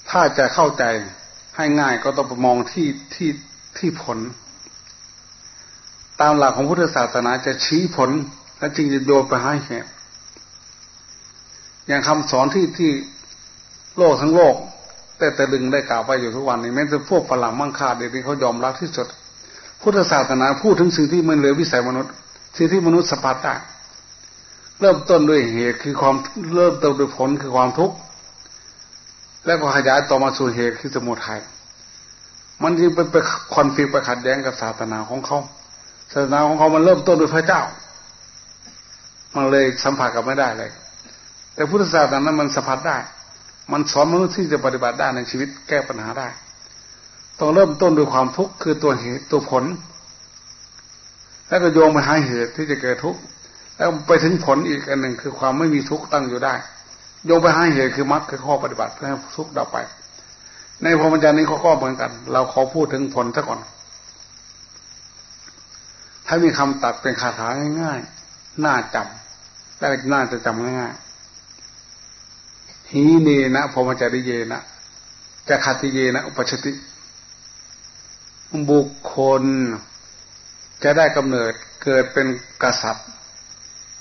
[SPEAKER 2] ถ้าจะเข้าใจ ให้ง่ายก็ต้องมองที่ที่ที่ผล ตามหลักของพุทธศาสนาจะชี้ผล และจริงจะโยนไปให้เหตุอย่างคำสอนที่ที่โลกทั้งโลกแต่แต่ดึงได้กล่าวไปอยู่ทุกวันนี้แม้แต่พวกฝรั่งมั่งค่าเด็กที่เขายอมรับที่สุด พุทธศาสนาพูดถึงสิ่งที่มันเหลือวิสัยมนุษย์สิ่งที่มนุษย์สัมผัสได้เริ่มต้นด้วยเหตุคือความเริ่มต้นด้วยผลคือความทุกข์ แล้วก็ขยายต่อมาสู่เหตุคือสมุทัยมันจึงเป็นไปคอนฟ lict ไปขัดแย้งกับศาสนาของเขาศาสนาของเขามันเริ่มต้นด้วยพระเจ้า มันเลยสัมผัสกับไม่ได้เลย แต่พุทธศาสนานั้นมันสัมผัสได้ มันสอนมนุษย์ที่จะปฏิบัติได้ในชีวิตแก้ปัญหาได้ ต้องเริ่มต้นด้วยความทุกข์คือตัวเหตุตัวผล แล้วก็โยงไปหาเหตุที่จะเกิดทุกข์แล้วไปถึงผลอีกอันหนึ่งคือความไม่มีทุกข์ตั้งอยู่ได้ โยงไปหาเหตุคือมรรคคือข้อปฏิบัติเพื่อให้ทุกข์ดับไป ในพรหมจรรย์นี้เขาก็เหมือนกัน เราขอพูดถึงผลซะก่อนถ้ามีคำตัดเป็นคาถาง่ายๆน่าจำและน่าจะจำง่ายๆฮีเนนะพรหมจริเยนะจะคติเยนะอุปชติบุคคลจะได้กำเนิดเกิดเป็นกษัตริย์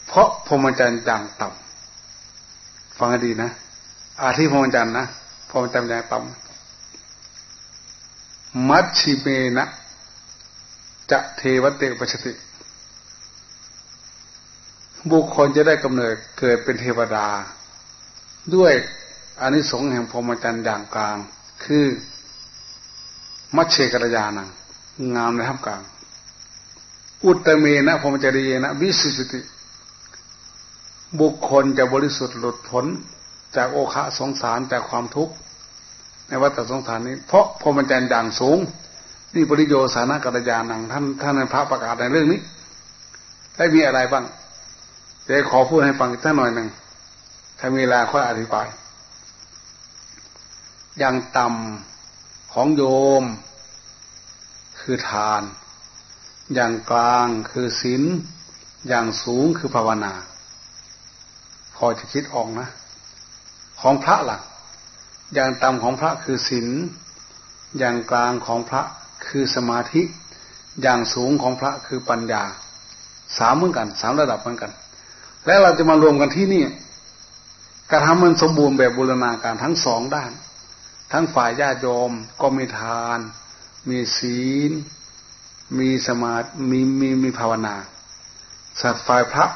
[SPEAKER 2] เพราะพรหมจรรย์อย่างต่ำ ฟังให้ดีนะอาทิพรมจันนะพรมจันอย่างต่ำมัชชิเมนะจะเทวเตปชติ บุคคลจะได้กำเนิดเกิดเป็นเทวดา ด้วยอานิสงส์แห่งพรหมจรรย์อย่างกลาง คือมัชเชกรยานัง งามในท่ามกลาง อุตเมนะพรหมจริยนะวิสุสติ บุคคลจะบริสุทธิ์หลุดพ้นจากโอคะสงสารจากความทุกข์ในวัฏสงสารนี้ เพราะพรหมจรรย์อย่างสูง นี่ปริโยสานะกัลยาณังท่านท่านในพระประกาศในเรื่องนี้ได้มีอะไรบ้างเดี๋ยวขอพูดให้ฟังสักหน่อยหนึ่งถ้ามีเวลาค่อยอธิบาย อย่างต่ำของโยม คือทาน อย่างกลางคือศีลอย่างสูงคือภาวนา พอจะคิดออกนะ ของพระหลัก อย่างต่ำของพระคือศีลอย่างกลางของพระคือสมาธิ อย่างสูงของพระคือปัญญา สามเหมือนกันสามระดับเหมือนกัน และเราจะมารวมกันที่นี่การทำมันสมบูรณ์แบบบูรณาการทั้งสองด้าน ทั้งฝ่ายญาติโยมก็มีทาน มีศีล มีสมาธิมีมีมีภาวนาสัตว์ฝ่ายพระ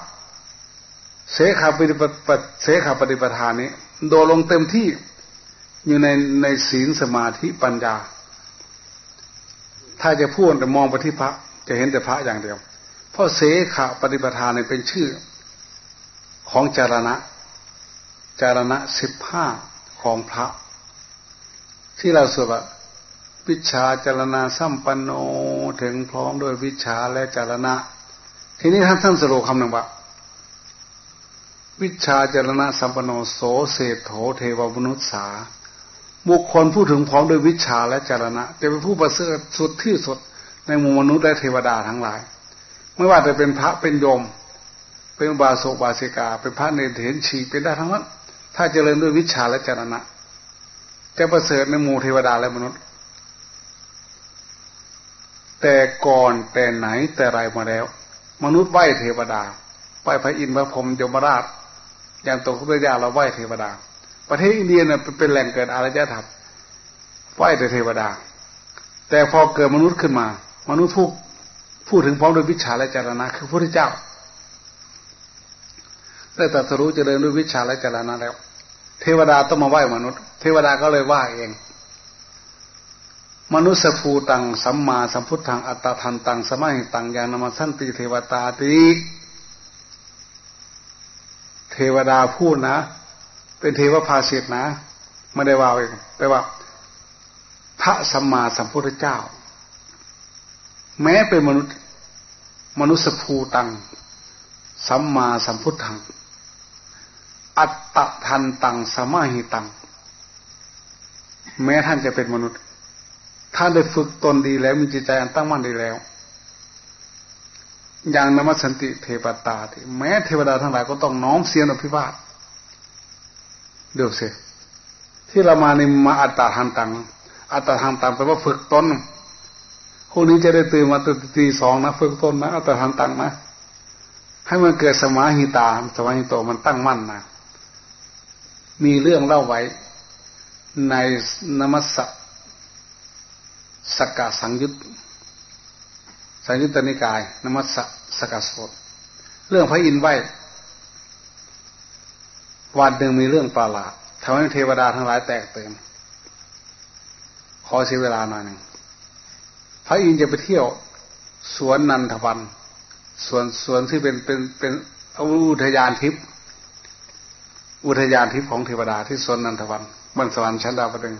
[SPEAKER 2] เสขาปฏิปเสขาปฏิปทานนี้ โดลงเต็มที่อยู่ในในศีลสมาธิปัญญา ถ้าจะพูดแต่มองไปที่พระ จะเห็นแต่พระอย่างเดียว เพราะเสขาปฏิปทานเนี่ยเป็นชื่อ ของจารณะ จารณะสิบห้าของพระ ที่เราสวดว่าวิชาจารณาสัมปันโนถึงพร้อมด้วยวิชาและจารณะ ทีนี้ท่านท่านสรุปคำหนึ่งว่า วิชาจรณะสัมปนโนโสเศธโถเทวมนุษสาบุคคลพูดถึงพร้อมด้วยวิชาและจรณะจะเป็นผู้ประเสริฐสุดที่สุดในหมู่มนุษย์และเทวดาทั้งหลาย ไม่ว่าจะเป็นพระเป็นโยม เป็นบาโสบาสิกา เป็นพระเนรเถนชีเป็นได้ทั้งนั้นถ้าเจริญด้วยวิชาและจรณะจะประเสริฐในหมู่เทวดาและมนุษย์ แต่ก่อนแต่ไหนแต่ไรมาแล้ว มนุษย์ไหวเทวดาไหวพระอินทร์พระพรหมยมราช อย่างตัวพระพุทธเจ้าเราไหว้เทวดา ประเทศอินเดียเนี่ยเป็นแหล่งเกิดอารยธรรมไหว้แต่เทวดา แต่พอเกิดมนุษย์ขึ้นมา มนุษย์พูดพูดถึงพร้อมด้วยวิชาและจารณะ คือพระพุทธเจ้าได้ตรัสรู้เจริญด้วยวิชาและจารณะแล้ว เทวดาต้องมาไหว้มนุษย์ เทวดาก็เลยไหว่าเองมนุษย์ภูตังสัมมาสัมพุทธังอัตตาทันตังสมัยตังยานมาสันติเทวตาติ เทวดาพูดนะ เป็นเทวภาสิตนะไม่ได้ว่าเองแปลว่า พระสัมมาสัมพุทธเจ้า แม้เป็นมนุษย์ มนุษย์ภูตัง สัมมาสัมพุทธัง อัตตะทันตังสมาหิตัง แม้ท่านจะเป็นมนุษย์ ท่านได้ฝึกตนดีแล้วมีจิตใจอันตั้งมั่นดีแล้ว อย่างนมัสสันติเทวตาที่แม้เทวดาทั้งหลายก็ต้องน้อมเสียนอภิวาทดูสิที่เรามาในมาอัตตาทางตังอัตตาทางตังแปลว่าฝึกตนพวกนี้จะได้ตื่นมาตื่นตีสองนะฝึกตนนะอัตตาทางตังนะให้มันเกิดสมาหิตาสมาหิโตมันตั้งมั่นนะมีเรื่องเล่าไว้ ในนมัสสกกะสังยุต สังยุตตนิกายนมัสสกกะสดเรื่องพระอินทร์ไว้วันหนึ่งมีเรื่องประหลาดทำให้เทวดาทั้งหลายแตกตื่นขอเสียเวลาหน่อยหนึ่งพระอินทร์จะไปเที่ยว สวนนันทวันสวนสวนที่เป็นเป็นเป็นอุทยานทิพย์อุทยานทิพย์ของเทวดาที่สวนนันทวันบนสวรรค์ชั้นดาวดึง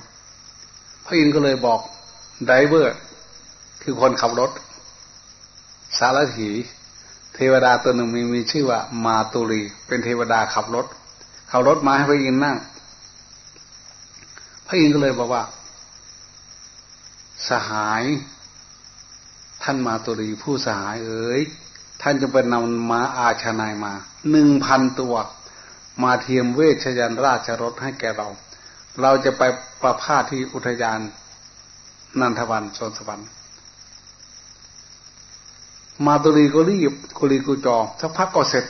[SPEAKER 2] พระอินทร์ก็เลยบอกไดเวอร์ คือคนขับรถ สารถีเทวดาตัวหนึ่งมีมีชื่อว่า มาตุรีเป็นเทวดาขับรถเอารถมาให้พระอินทร์นั่ง พระอินทร์ก็เลยบอกว่า สหาย ท่านมาตุรีผู้สหายเอ๋ยท่านจะไปนำม้าอาชนายมาหนึ่งพันตัว มาเทียมเวชยันราชรถให้แก่เรา เราจะไปประพาสที่อุทยานนันทวันโซนสวรรค์ มาตุรีก็รีบกุลีกุจอสักพักก็เสร็จ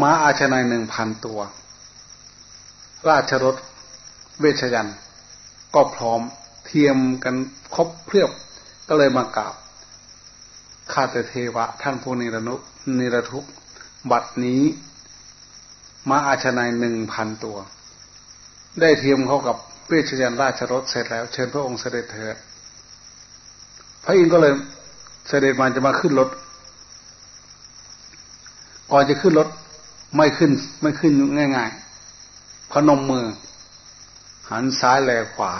[SPEAKER 2] ม้าอาชนายหนึ่งพันตัว ราชรถเวชยัน ก็พร้อมเทียมกันครบเพียบก็เลยมากราบข้าแต่เทวะ ท่านผู้นิรนุนิรทุกบัดนี้ม้าอาชนายหนึ่งพันตัว ได้เทียมเขากับเวชยันราชรถเสร็จแล้ว เชิญพระองค์เสด็จเถิดพระอินทร์ก็เลย เสด็จมาจะมาขึ้นรถ ก่อนจะขึ้นรถ ไม่ขึ้น ไม่ขึ้นง่ายๆพนมมือ หันซ้ายแลขวา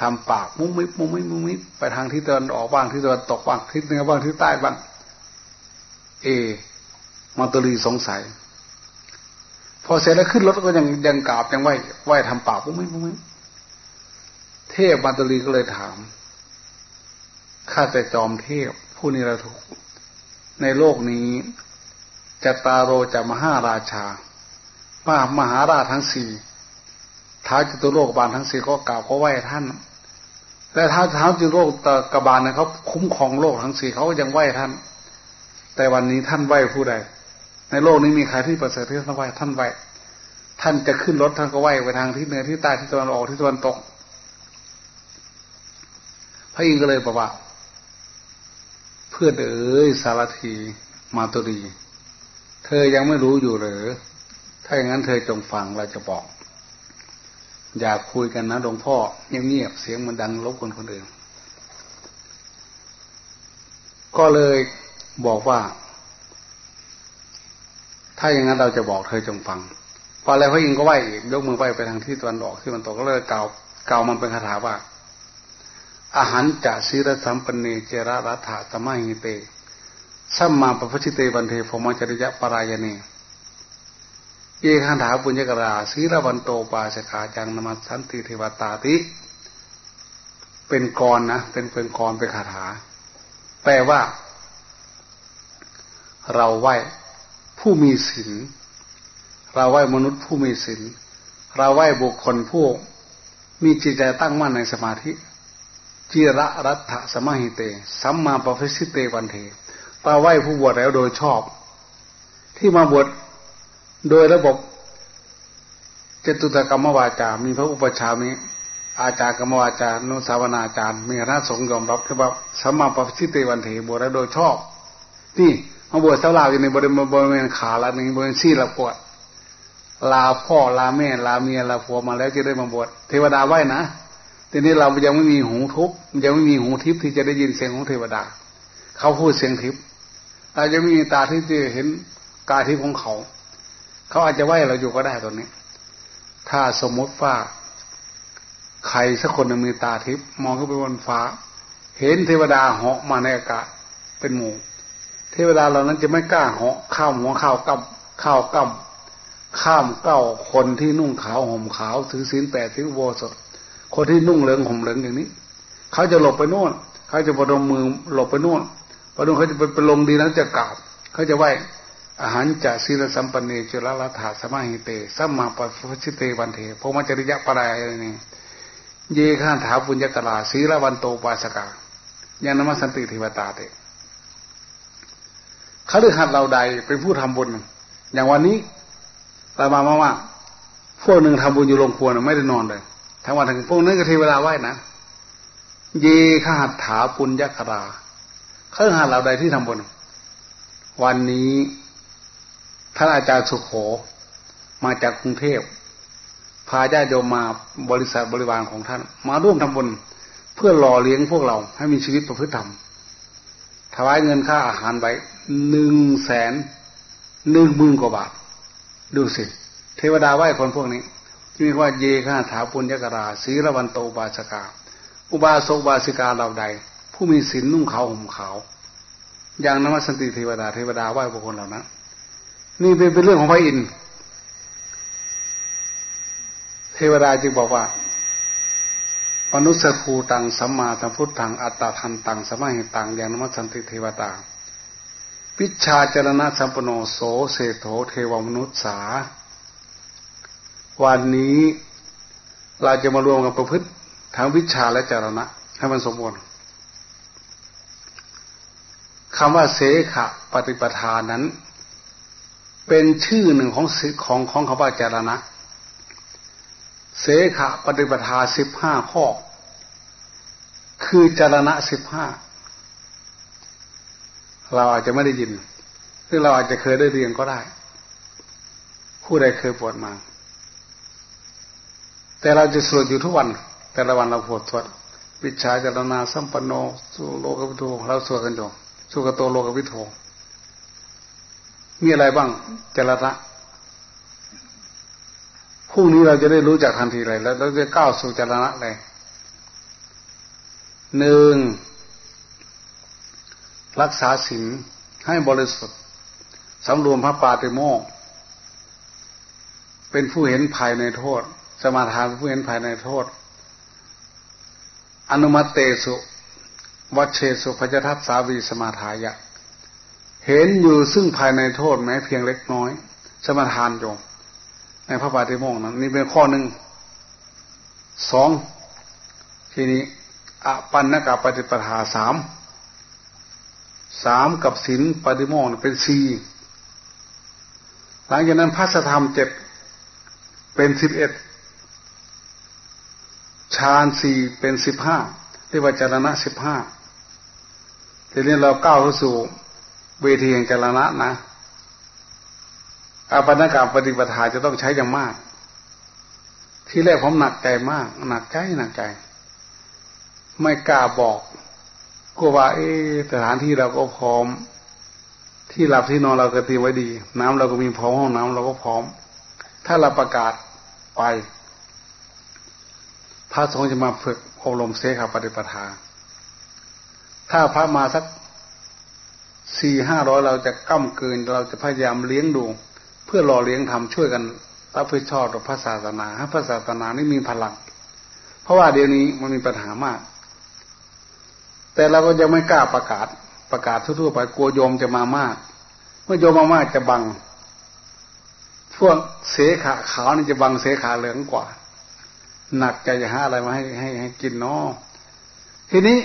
[SPEAKER 2] ทำปากมุ้งมิบมุ้งมิบมุ้งมิบไปทางที่ตะวันออกบ้างที่ตะวันตกบ้างทิศเหนือบ้างทิศใต้บ้าง เอมาตุรีสงสัย พอเสร็จแล้วขึ้นรถก็ยังยังกราบยังไหวไหวทำปากมุ้งมิบมุ้งมิบเทพมาตุรีก็เลยถาม ข้าแต่จอมเทพผู้นี้เราถูกในโลกนี้จตารโรจะมหาราชามามหาราชทั้งสี่ท้าจตุโลกบาลทั้งสี่ก็กล่าวเขาไหว้ท่าน และท้าท้าจตุโลกกบาลนะเขาคุ้มครองโลกทั้งสี่เขาก็ยังไหว้ท่าน แต่วันนี้ท่านไหว้ผู้ใด ในโลกนี้มีใครที่ประเสริฐที่ท่านไหว้ท่านไหว้ท่านจะขึ้นรถท่านก็ไหว้ไปทางที่เหนือที่ใต้ที่ตะวันออกที่ตะวันตก พระอินทร์ก็เลยบอกว่า พื่อนเอ๋ยสารถีมาตุรี เธอยังไม่รู้อยู่หรือ ถ้าอย่างนั้นเธอจงฟังเราจะบอก อย่าคุยกันนะหลวงพ่อเงียบๆเสียงมันดังรบกวนคนอื่น ก็เลยบอกว่า ถ้าอย่างนั้นเราจะบอกเธอจงฟัง พอแล้วพระอินทร์ก็ไหวอีกยกมือไหวไปทางที่ตะวันออกที่มันตกก็เลยกล่าวกล่าวมันเป็นคาถาว่า อาหารจะศิรสัมปเนเจระรัฐาตมหิเตสัมมาปพชิเตบันเทพมจริยะปรายเนเยคันถาปุญญกราศีรวันโตปาสขาจังนมัสสันติเทวตาติ เป็นกรนะ เป็นเป็นกรเป็นคาถา แปลว่า เราไหวผู้มีศีลเราไหวมนุษย์ผู้มีศีลเราไหวบุคคลผู้มีจิตใจตั้งมั่นในสมาธิ จิระรัตถสมหิเต สัมมาปฟิสิเตวันเทเราไหวผู้บวชแล้วโดยชอบ ที่มาบวชโดยระบบเจตุตกรรมวาจา มีพระอุปชามีอาจารย์กรรมวาจานุสาวนาจารย์ มีคณะสงฆ์ยอมรับที่ว่าสัมมาปฟิสิเตวันเทบวชแล้วโดยชอบ นี่มาบวชเสาลาอยู่ในบริเวณบริเวณขาละหนึ่งบริเวณซี่ละปวดลาพ่อลาแม่ลาเมียลาผัวมาแล้วจะได้มาบวชเทวดาไหวนะ ทีนี้เรายังไม่มีหูทุบยังไม่มีหูทิพย์ที่จะได้ยินเสียงของเทวดา เขาพูดเสียงทิพย์เราจะไม่มีตาที่จะเห็นกายทิพย์ของเขา เขาอาจจะไหวเราอยู่ก็ได้ตอนนี้ ถ้าสมมติว่าใครสักคนนึงมีตาทิพย์มองขึ้นไปบนฟ้า เห็นเทวดาเหาะมาในอากาศเป็นหมู่ เทวดาเหล่านั้นจะไม่กล้าเหาะข้าวหัวข้าวกำข้าวกำข้ามเก้าคนที่นุ่งขาวห่มขาวถือศีลแปดถือโวสด คนที่นุ่งเหลืองห่มเหลืองอย่างนี้เขาจะหลบไปโน่นเขาจะประดมมือหลบไปโน่นประดมเขาจะไปไปลงดีแล้วจะกราบเขาจะไหวอาหารจะศีลสัมปันเนจุลละถาสมาหิเตสัมมาปัสสิเตวันเทพมจริยะปรายอะไรนี่เยข้าถาปุญญกลาศีลวันโตปาสกายานมัสันติเทวตาเตเขาเลือกหัดเราใดเป็นผู้ทำบุญ อย่างวันนี้ต่มามาว่าพวกหนึ่งทำบุญอยู่โรงครัวนไม่ได้นอนเลย ทั้งวันทั้งพวกนั้นก็เทเวลาไหวนะเยขาหัตถาปุญญคราเครื่องหาเราใดที่ทำบุญวันนี้ท่านอาจารย์สุขโข มาจากกรุงเทพพาญาติโยมมาบริษัทบริวารของท่าน มาร่วมทำบุญเพื่อหล่อเลี้ยงพวกเรา ให้มีชีวิตประพฤติธรรมถวายเงินค่าอาหารไปหนึ่งแสนหนึ่งหมื่นกว่าบาท ดูสิ เทวดาไหว้คนพวกนี้ ที่มีว่าเยฆาถาปุญญกราศีรวันโตบาสกา อุบาสกบาสิกาเหล่าใด ผู้มีศีลนุ่งขาวห่มขาว อย่างนมัสติเทวดาเทวดาไหว้บุคคลเหล่านั้นนี่เป็นเรื่องของพระอินทร์เทวดาจึงบอกว่ามนุษย์ภูตังสัมมาสัมพุทธังอัตตาทันตังสมาหิตังอย่างนมัสันติเทวดาวิชาจรณะสัมปโนโสเศโถเทวมนุษย์สา วันนี้เราจะมารวมกันประพฤติทั้งวิชาและจรณะ ให้มันสมบูรณ์คำว่าเสขะปฏิปทานั้น เป็นชื่อหนึ่งของของของคำว่าจรณะ เสขะปฏิปทาสิบห้าข้อ คือจรณะสิบห้าเราอาจจะไม่ได้ยินซึ่งเราอาจจะเคยได้เรียนก็ได้ ผู้ใดเคยปวดมา แต่เราจะสวดอยู่ทุกวัน แต่ละวันเราปวดสวดวิชาจารณาสัมปันโนสุโลกวิโทเราสวดกันอยู่สุกโตโลกวิโทมีอะไรบ้างจรณะพรุ่งนี้เราจะได้รู้จักทันทีเลย แล้วเราจะก้าวสู่จรณะเลยหนึ่งรักษาศีลให้บริสุทธิ์สำรวมพระปาติโมกเป็นผู้เห็นภายในโทษ สมาทานผู้เห็นภายในโทษ อนุมัตเตสุวัชเชสุพจทัตสาวีสมาทายะ เห็นอยู่ซึ่งภายในโทษแม้เพียงเล็กน้อย สมาทานโยมในพระบาติโมกนั้นนี่เป็นข้อหนึ่งสองทีนี้อปันนกับปฏิปทาสามสามกับศีลปฏิโมกเป็นสี่หลังจากนั้นพระธรรมเจ็ดเป็นสิบเอ็ด ฌานสี่เป็นสิบห้าเรียกว่าจารณะสิบห้าทีนี้เราก้าวเข้าสู่เวทีแห่งจารณะนะอาปนกรรปฏิปทาจะต้องใช้อย่างมาก ที่แรกผมหนักใจมาก หนักใจหนักใจ ไม่กล้าบอกกลัวว่า เอสถานที่เราก็พร้อม ที่หลับที่นอนเราก็เตรียมไว้ดี น้ำเราก็มีพร้อมห้องน้ำเราก็พร้อม ถ้าเราประกาศไป พระสงฆ์จะมาฝึกอบรมเสขาปฏิปทา ถ้าพระมาสักสี่ห้าร้อยเราจะก้ามเกินเราจะพยายามเลี้ยงดู เพื่อหล่อเลี้ยงทำช่วยกันรับผิดชอบต่อพระศาสนาให้พระศาสนานี่มีพลัง เพราะว่าเดี๋ยวนี้มันมีปัญหามาก แต่เราก็ยังไม่กล้าประกาศประกาศทั่วๆไปกลัวโยมจะมามาก เมื่อโยมมามากจะบังพวกเสขาขาวนี่จะบังเสขาเหลืองกว่า หนักใจจะหาอะไรมาให้ให้ให้กินเนาะทีนี้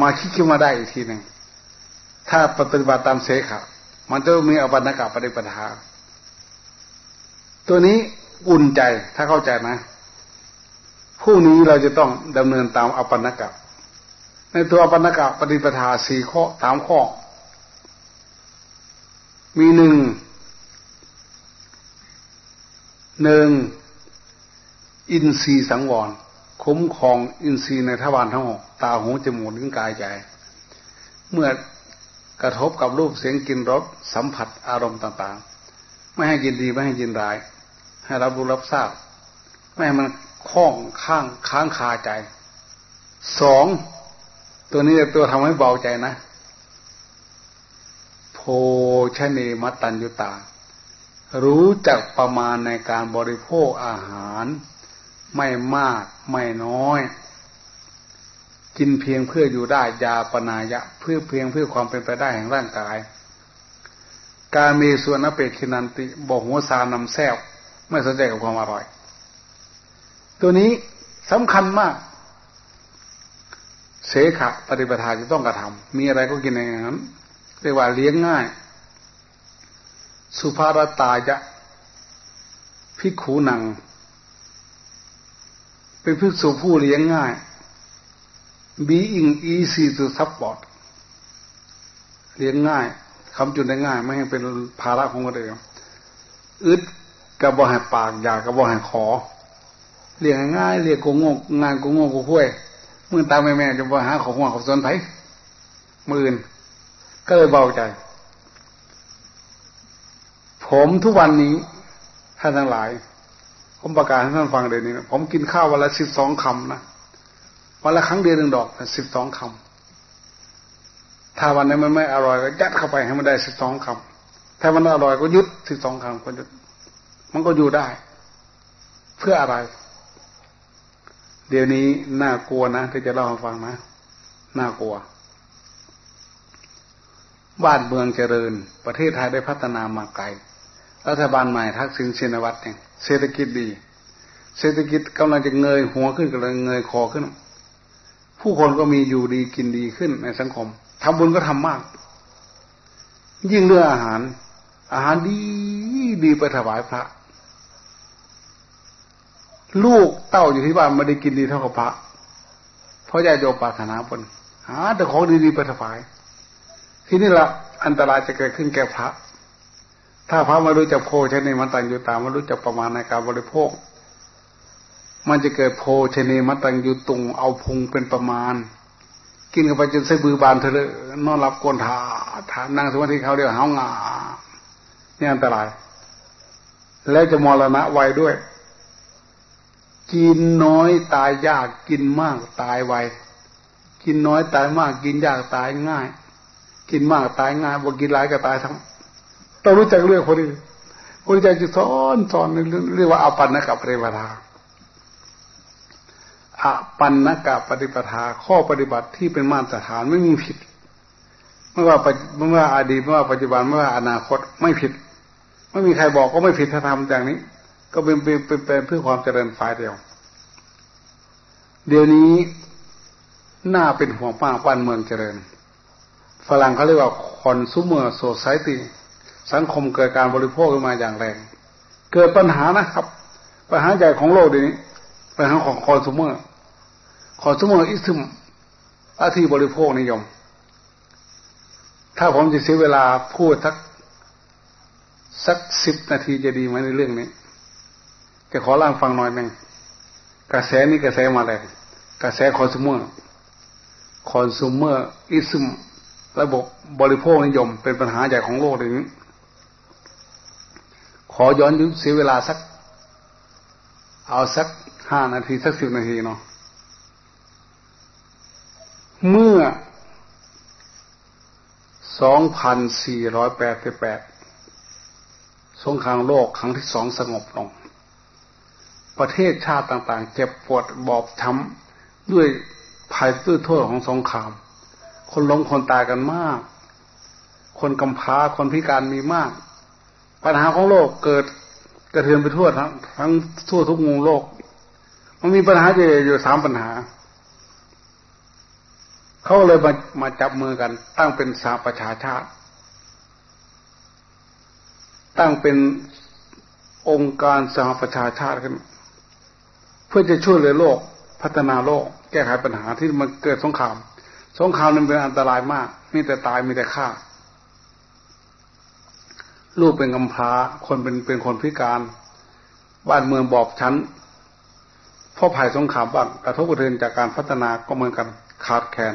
[SPEAKER 2] มาคิดขึ้นมาได้อีกทีหนึ่งถ้าปฏิบัติตามเสขามันจะมีอบันกาปฏิปทา ตัวนี้อุ่นใจถ้าเข้าใจนะผู้นี้เราจะต้องดำเนินตามอปันกับในตัวอปันกับปฏิปทาสี่ข้อสามข้อ มีหนึ่งหนึ่ง อินทรีย์สังวร คุ้มครองอินทรีย์ในทวารทั้งหกตาหูจมูกลิ้นกายใจ เมื่อกระทบกับรูปเสียงกลิ่นรสสัมผัสอารมณ์ต่างๆ ไม่ให้ยินดีไม่ให้ยินร้าย ให้รับรู้รับทราบ ไม่ให้มันคล้องข้างค้างคาใจสองตัวนี้ตัวทำให้เบาใจนะ โพชเนมัตตัญยุตา รู้จักประมาณในการบริโภคอาหาร ไม่มากไม่น้อย กินเพียงเพื่ออยู่ได้ยาปนายะ เพื่อเพียงเพื่อความเป็นไปได้แห่งร่างกาย การมีส่วนนเปกินันติบอกหัวสานำแซวไม่สนใจกับความอร่อย ตัวนี้สำคัญมากเสขะปฏิปทาจะต้องกระทำมีอะไรก็กินอย่างนั้นเรียกว่าเลี้ยงง่าย สุภารตายะพิขูนัง เป็นพิสุผู้เลี้ยงง่าย being easy to support เลี้ยงง่ายคำจุนได้ง่าย ไม่ให้เป็นภาระของคนอื่นอึดก็บ่ให้ปากอยากก็บ่ให้ขอเรียกง่ายเรียกกูงงงานโกูงงกูห้วยมื่อตาแม่แม่จะบ่หาของหัวของส่วนไผมื่นก็เลยเบาใจ ผมทุกวันนี้ท่านทั้งหลาย ผมประกาศให้ท่านฟังเดี๋ยวนี้ผมกินข้าววันละสิบสองคำนะวันละครั้งเดียวหนึ่งดอกสิบสองคำถ้าวันนี้มันไม่อร่อยก็ยัดเข้าไปให้มันได้สิบสองคำถ้ามันอร่อยก็ยุดสิบสองคำก็ยุด มันก็อยู่ได้ เพื่ออะไร เดี๋ยวนี้น่ากลัวนะที่จะเล่าให้ฟังนะน่ากลัว บ้านเมืองเจริญ ประเทศไทยได้พัฒนามาไกล รัฐบาลใหม่ทักษิณชินวัตรเนี่ยเศรษฐกิจดี เศรษฐกิจกำลังจะเงยหัวขึ้นกำลังเงยคอขึ้น ผู้คนก็มีอยู่ดีกินดีขึ้นในสังคมทำบุญก็ทำมาก ยิ่งเรื่องอาหาร อาหารดีดีไปถวายพระ ลูกเต้าอยู่ที่บ้านไม่ได้กินดีเท่ากับพระเพราะญาติโยมปรารถนาผลหาแต่ของดีๆไปถวาย ที่นี่ละอันตรายจะเกิดขึ้นแก่พระ ถ้าพระม่รู้จักโพชนีมันตังอยู่ตามไม่รู้จักประมาณในการบริโภค มันจะเกิดโพชนีมันตังอยู่ตุงเอาพุงเป็นประมาณ กินกันไปจนเส้บือบานเธอนอนรับกนทาฐานนั่งสมาธิเขาเดียวหางาเนี่ยอันตราย แล้วจะมรณะไวด้วย กินน้อยตายยากกินมากตายไวกินน้อยตายมากกินยากตายง่าย กินมากตายง่ายบ่กินหลายก็ตายทั้ง ต้องรู้จักเรื่องคนนี้คนใจจะสอนสอนเรียกว่าอปันนกับปฏิปทาอปันนกับปฏิปทา ข้อปฏิบัติที่เป็นมาตรฐานไม่มีผิดไม่ว่าไม่ว่าอดีตไม่ว่าปัจจุบันไม่ว่าอนาคตไม่ผิด ไม่มีใครบอกก็ไม่ผิดถ้าทำอย่างนี้ ก็เป็นเป็นเป็นเพื่อความเจริญฝ่ายเดียว เดี๋ยวนี้น่าเป็นห่วงป้าบ้านเมืองเจริญ ฝรั่งเขาเรียกว่าคอ สังคมเกิดการบริโภคขึ้นมาอย่างแรง เกิดปัญหานะครับ ปัญหาใหญ่ของโลกเดี๋ยวนี้ ปัญหาของ consumer consumerism อาที่บริโภคนิยม ถ้าผมจะเสียเวลาพูดสักสักสิบนาทีจะดีไหมในเรื่องนี้จะขอเล่าให้ฟังหน่อยหนึ่งกระแสนี้กระแสมาแรงกระแสคอน sumer คอน sumer อิสมระบบบริโภคนิยม เป็นปัญหาใหญ่ของโลกเดี๋ยวนี้ ขอย้อนยุคเสียเวลาสัก เอาสักห้านาทีสักสิบนาทีเนาะเมื่อสองพันสี่ร้อยแปดสิบแปดสงครามโลกครั้งที่สองสงบลง ประเทศชาติต่างๆ เจ็บปวดบอบช้ำด้วยภายตื้อโทษของสงคราม คนล้มคนตายกันมาก คนกำพร้าคนพิการมีมาก ปัญหาของโลกเกิดกระเทือนไปทั่วทั้งทั้งทั่วทุกมุมโลก มันมีปัญหาอยู่สามปัญหา เขาเลยมามาจับมือกัน ตั้งเป็นสาประชาชาติ ตั้งเป็นองค์การสหประชาชาติขึ้น เพื่อจะช่วยเหลือโลก พัฒนาโลก แก้ไขปัญหาที่มันเกิดสงครามสงครามนั้นเป็นอันตรายมาก มีแต่ตายมีแต่ฆ่า ลูกเป็นกำพร้าคนเป็นเป็นคนพิการ บ้านเมืองบอบชั้นพราะภัยสงครามบ้างกระทบกระเทือนจากการพัฒนาก็เหมือนกันขาดแคลน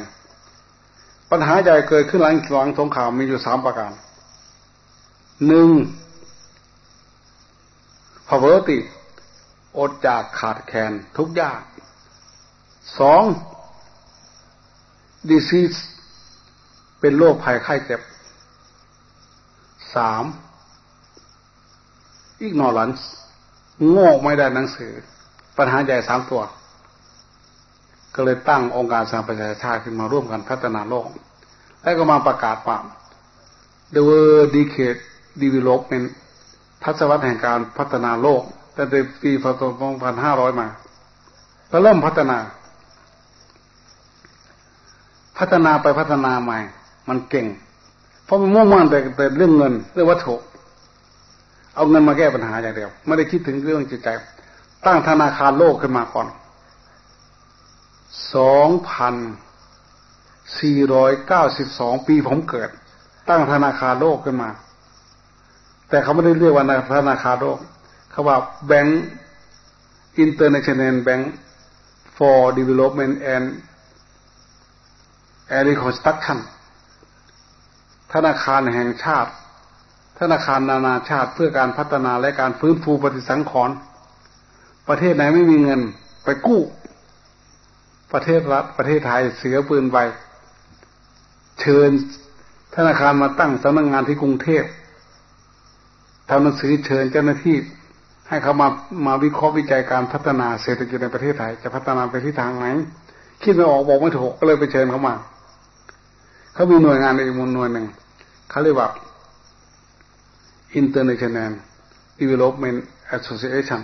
[SPEAKER 2] ปัญหาใหญ่เกิดขึ้นหลังหลังสงครามมีอยู่สามประการหนึ่ง poverty อดจากขาดแคลนทุกยางสอง disease เป็นโรคภัยไข้เจ็บสาม ignorance โง่ไม่ได้หนังสือ ปัญหาใหญ่สามตัว ก็เลยตั้งองค์การสหประชาชาติขึ้นมาร่วมกันพัฒนาโลก และก็มาประกาศว่า the world decade development ทศวรรษแห่งการพัฒนาโลกตั้งแต่ปีพศ2500 มาก็เริ่มพัฒนา พัฒนาไปพัฒนาใหม่ มันเก่ง เพราะมันมุ่งมั่นแต่แต่เรื่องเงินเรื่องวัตถุ เอาเงินมาแก้ปัญหาอย่างเดียว ไม่ได้คิดถึงเรื่องจิตใจ ตั้งธนาคารโลกขึ้นมาก่อนสองพันสี่ร้อยเก้าสิบสองปีผมเกิด ตั้งธนาคารโลกขึ้นมา แต่เขาไม่ได้เรียกว่าธนาคารโลกเขาว่า Bank International Bank for Development and and Reconstruction ธนาคารแห่งชาติ ธนาคารนานาชาติเพื่อการพัฒนาและการฟื้นฟูปฏิสังขรณ์ประเทศไหนไม่มีเงินไปกู้ ประเทศรัฐประเทศไทยเสือปืนไปเชิญธนาคารมาตั้งสำนักงงานที่กรุงเทพทำหนังสือเชิญเจ้าหน้าที่ ให้เขามามาวิเคราะห์วิจัยการพัฒนาเศรษฐกิจในประเทศไทย จะพัฒนาไปที่ทางไหนคิดไม่ออกบอกไม่ถูกก็เลยไปเชิญเขามาเขามีหน่วยงานอีกมูลหน่วยหนึ่งเขาเรียกว่า International Development Association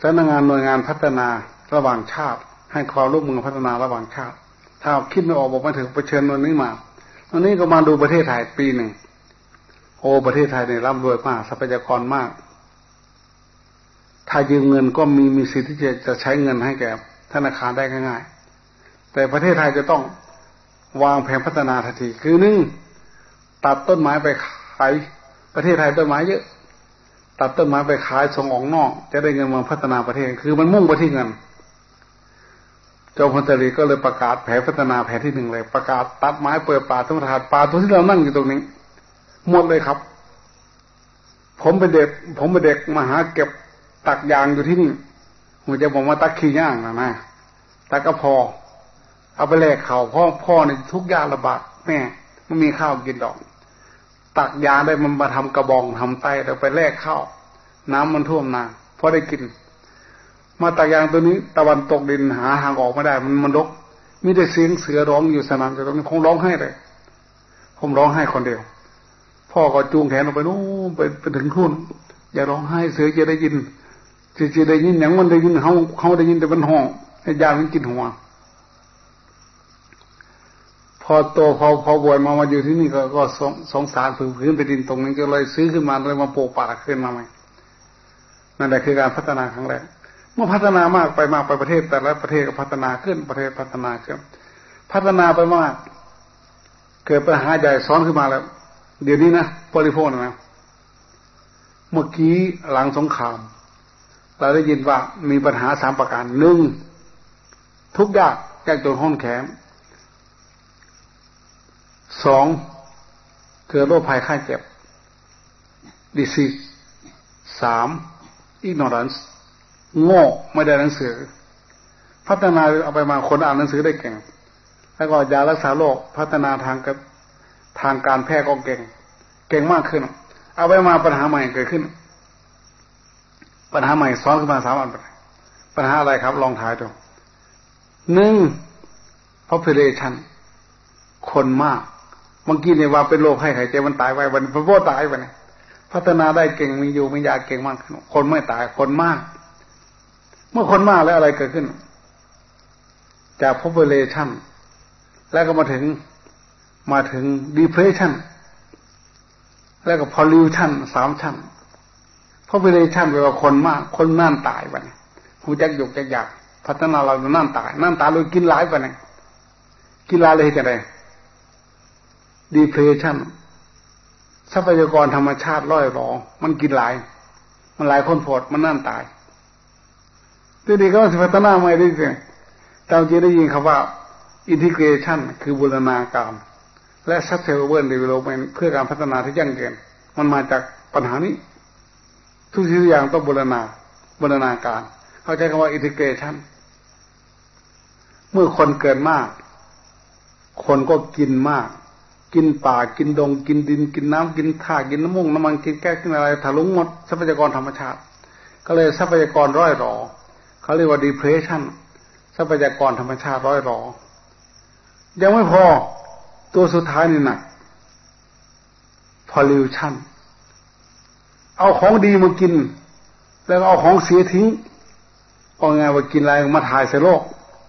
[SPEAKER 2] สำนักงานหน่วยงานพัฒนาระหว่างชาติ ให้ความร่วมมือพัฒนาระหว่างชาติ ถ้าคิดไม่ออกบอกม่ถึงไปเชิญหน่วยนี้มาหน่วยนี้ก็มาดูประเทศไทยปีหนึ่งโอ้ประเทศไทยเนี่ยร่ำรวยมากทรัพยากรมาก ถ้ายืมเงินก็มีมีสิทธิ์ที่จะจะใช้เงินให้แก่ธนาคารได้ง่ายๆ แต่ประเทศไทยจะต้องวางแผนพัฒนาทันที คือหนึ่งตัดต้นไม้ไป ขายประเทศไทยต้นไม้เยอะ ตัดต้นไม้ไปขายส่งออกนอก จะได้เงินมาพัฒนาประเทศ คือมันมุ่งไปที่เงินเจ้าพันตรีก็เลยประกาศแผนพัฒนาแผนที่หนึ่งเลย ประกาศตัดไม้เปิดป่าทุกทานป่าตัวที่เรานั่งอยู่ตรงนี้หมดเลยครับ ผมเป็นเด็ก ผมเป็นเด็กมาหาเก็บตักยางอยู่ที่นี่ผมจะบอกว่าตักขี้ย่างนะนะตักก็พอ เอาไปแลกเขาพ่อพ่อในทุกยากระบาดแม่ไม่มีข้าวกินดอก ตักยาได้มันมาทำกระบองทำไตแล้วไปแลกข้าวน้ำมันท่วมนาเพอได้กิน มาตักยางตัวนี้ ตะวันตกดินหาทางออกไม่ได้ มันมันรกมีแต่เสียงเสือร้องอยู่สนามแต่ตรงนี้คงร้องให้เลยผมร้องให้คนเดียว พ่อก็จูงแขนออกไปนู้นไปไปถึงทุ่นอย่าร้องไห้เสือจะได้ยินจะจะได้ยินอย่างมันได้ยินเขาเขาได้ยินแต่มันห้องให้ยามันกินหัว อโตพอพอบวชมามาอยู่ที่นี่ก็ก็สงสงสารผืนพื้นไปดินตรงนี้ก็เลยซื้อขึ้นมาเลยมาโปกป่าขึ้นมาใหม่นั่นแหละคือการพัฒนาครั้งแรกเมื่อพัฒนามากไปมากไปประเทศแต่ละประเทศก็พัฒนาขึ้นประเทศพัฒนาขึ้นพัฒนาไปมาก เกิดปัญหาใหญ่ซ้อนขึ้นมาแล้ว เดี๋ยวนี้นะบริโภคนะเมื่อกี้หลังสงคราม เราได้ยินว่ามีปัญหาสามประการหนึ่งทุกยากแก้จนห้องแขน สองเกิดโรคภัยไข้เจ็บ disease สาม ignorance โง่ไม่ได้หนังสือ พัฒนาเอาไปมาคนอ่านหนังสือได้เก่ง แล้วก็ยารักษาโรคพัฒนาทางกับทางการแพทย์ก็เก่ง เก่งมากขึ้น เอาไปมาปัญหาใหม่เกิดขึ้น ปัญหาใหม่ซ้อนขึ้นมาสามอันปัญหาอะไรครับ ลองทายดูหนึ่ง population คนมาก เมื่อกี้เนี่ยว่าเป็นโรคไข้ไข้เจ็บมันตายไปวันพระโพตายไปเนี่ยพัฒนาได้เก่งมีอยู่มียาเก่งมากคนไม่ตายคนมาก เมื่อคนมากแล้วอะไรเกิดขึ้น จาก population แล้วก็มาถึงมาถึง depression แล้วก็ pollution สามชั้น population แปลว่าคนมาก คนนั่นตายไปเนี่ยผู้จักหยกจักอยากพัฒนาเรานั่นตายนั่นตายเลยกินหลายไปเนี่ยกินหลายเลยจะได้ depression ทรัพยากรธรรมชาติร่อยหรอมันกินหลาย มันหลายคนโผดมันนั่นตายทีนี้ก็สิพัฒนาไม่ได้สิเราจะได้ยินคำว่า integration คือบูรณาการและ sustainable development เพื่อการพัฒนาที่ยั่งยืนมันมาจากปัญหานี้ ทุกสิ่งอย่างต้องบูรณาบูรณาการ เขาใช้คำว่า integration เมื่อคนเกิดมาก คนก็กินมาก กินป่ากินดง กินดิน กินน้ำกินท่ากินน้ำมูกน้ำมันกินแก้กินอะไรถลุงหมดทรัพยากรธรรมชาติ ก็เลยทรัพยากรร้อยหรอเขาเรียกว่า depression ทรัพยากรธรรมชาติร้อยหรอยังไม่พอตัวสุดท้ายนี่หนัก pollution เอาของดีมากิน แล้วเอาของเสียทิ้งเอาไงว่ากินอะไรมาถ่ายใส่โลก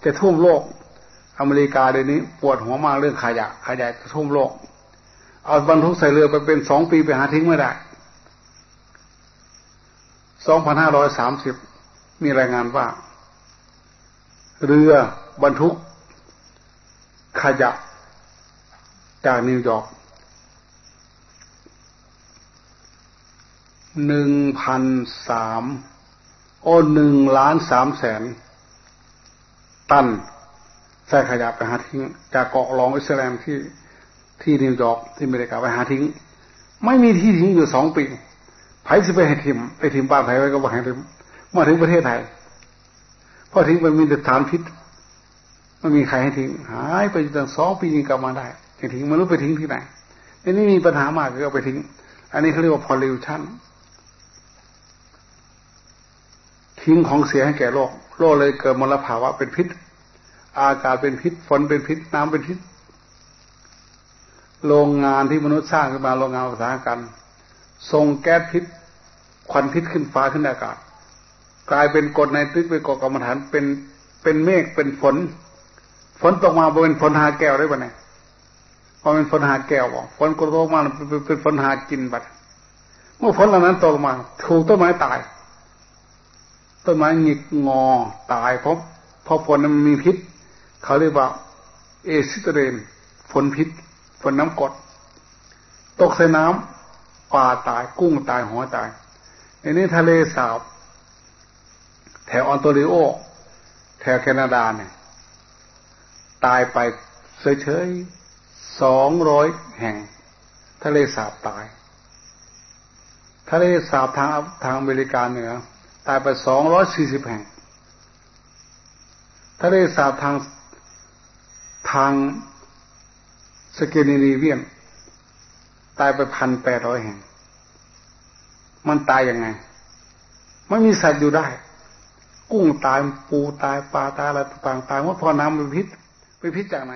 [SPEAKER 2] จะท่วมโลก อเมริกาเดี๋ยวนี้ปวดหัวมากเรื่องขยะขยะทุ่มโลก เอาบรรทุกใส่เรือไปเป็นสองปีไปหาทิ้งไม่ได้สองพันห้าร้อยสามสิบมีรายงานว่า เรือบรรทุก ขยะ จากนิวยอร์กหนึ่งพันสามโอ้หนึ่งล้านสามแสน ตัน ใส่ขยะไปหาทิ้ง จากเกาะ Long Island ที่ที่นิวยอร์กที่อเมริกาไปหาทิ้ง ไม่มีที่ทิ้งอยู่สองปีไผ่จะไปให้ทิมไปทิมบ้านไผ่ไว้ก็บอกให้ทิมมาถึงประเทศไทยพอทิ้งไปมีแต่สารพิษไม่มีใครให้ทิ้งหายไปตั้งสองปียังกลับมาได้จะทิ้งไม่รู้ไปทิ้งที่ไหนอันนี้มีปัญหามากก็เอาไปทิ้ง อันนี้เขาเรียกว่า pollution ทิ้งของเสียให้แก่โลก โลกเลยเกิดมลภาวะเป็นพิษ อากาศเป็นพิษฝนเป็นพิษน้ำเป็นพิษ โรงงานที่มนุษย์สร้างขึ้นมาโรงงานอุตสาหกรรมส่งแก๊สพิษควันพิษขึ้นฟ้าขึ้นอากาศ กลายเป็นกรดในตึกเป็นกรดกรรมฐานเป็นเป็นเมฆเป็นฝน ฝนตกมาเป็นฝนหาแก้วได้ปะเนี่ยพอเป็นฝนหาแก้วบอกฝนกรดตกมาเป็นฝนหากินบัดเมื่อฝนเหล่านั้นตกมา ถูกต้นไม้ตาย ต้นไม้หงิกงอตายเพราะเพราะฝนมันมีพิษ เขาเรียกว่า เอซิเตเรนฝนพิษฝนน้ำกดตกใส่น้ำปลาตายกุ้งตายหัวตายในนี้ทะเลสาบ แถวออนโตริโอ แถวแคนาดาเนี่ย ตายไปเฉยๆสองร้อยแห่ง ทะเลสาบตาย ทะเลสาบทางทางอเมริกาเหนือ ตายไปสองร้อยสี่สิบแห่ง ทะเลสาบทาง ทางสเกนิเนเวียนตายไปพันแปดร้อยแห่ง มันตายยังไง ไม่มีสัตว์อยู่ได้ กุ้งตายปูตายปลาตายอะไรต่างๆว่าพอน้ำเป็นพิษ ไปพิษจากไหน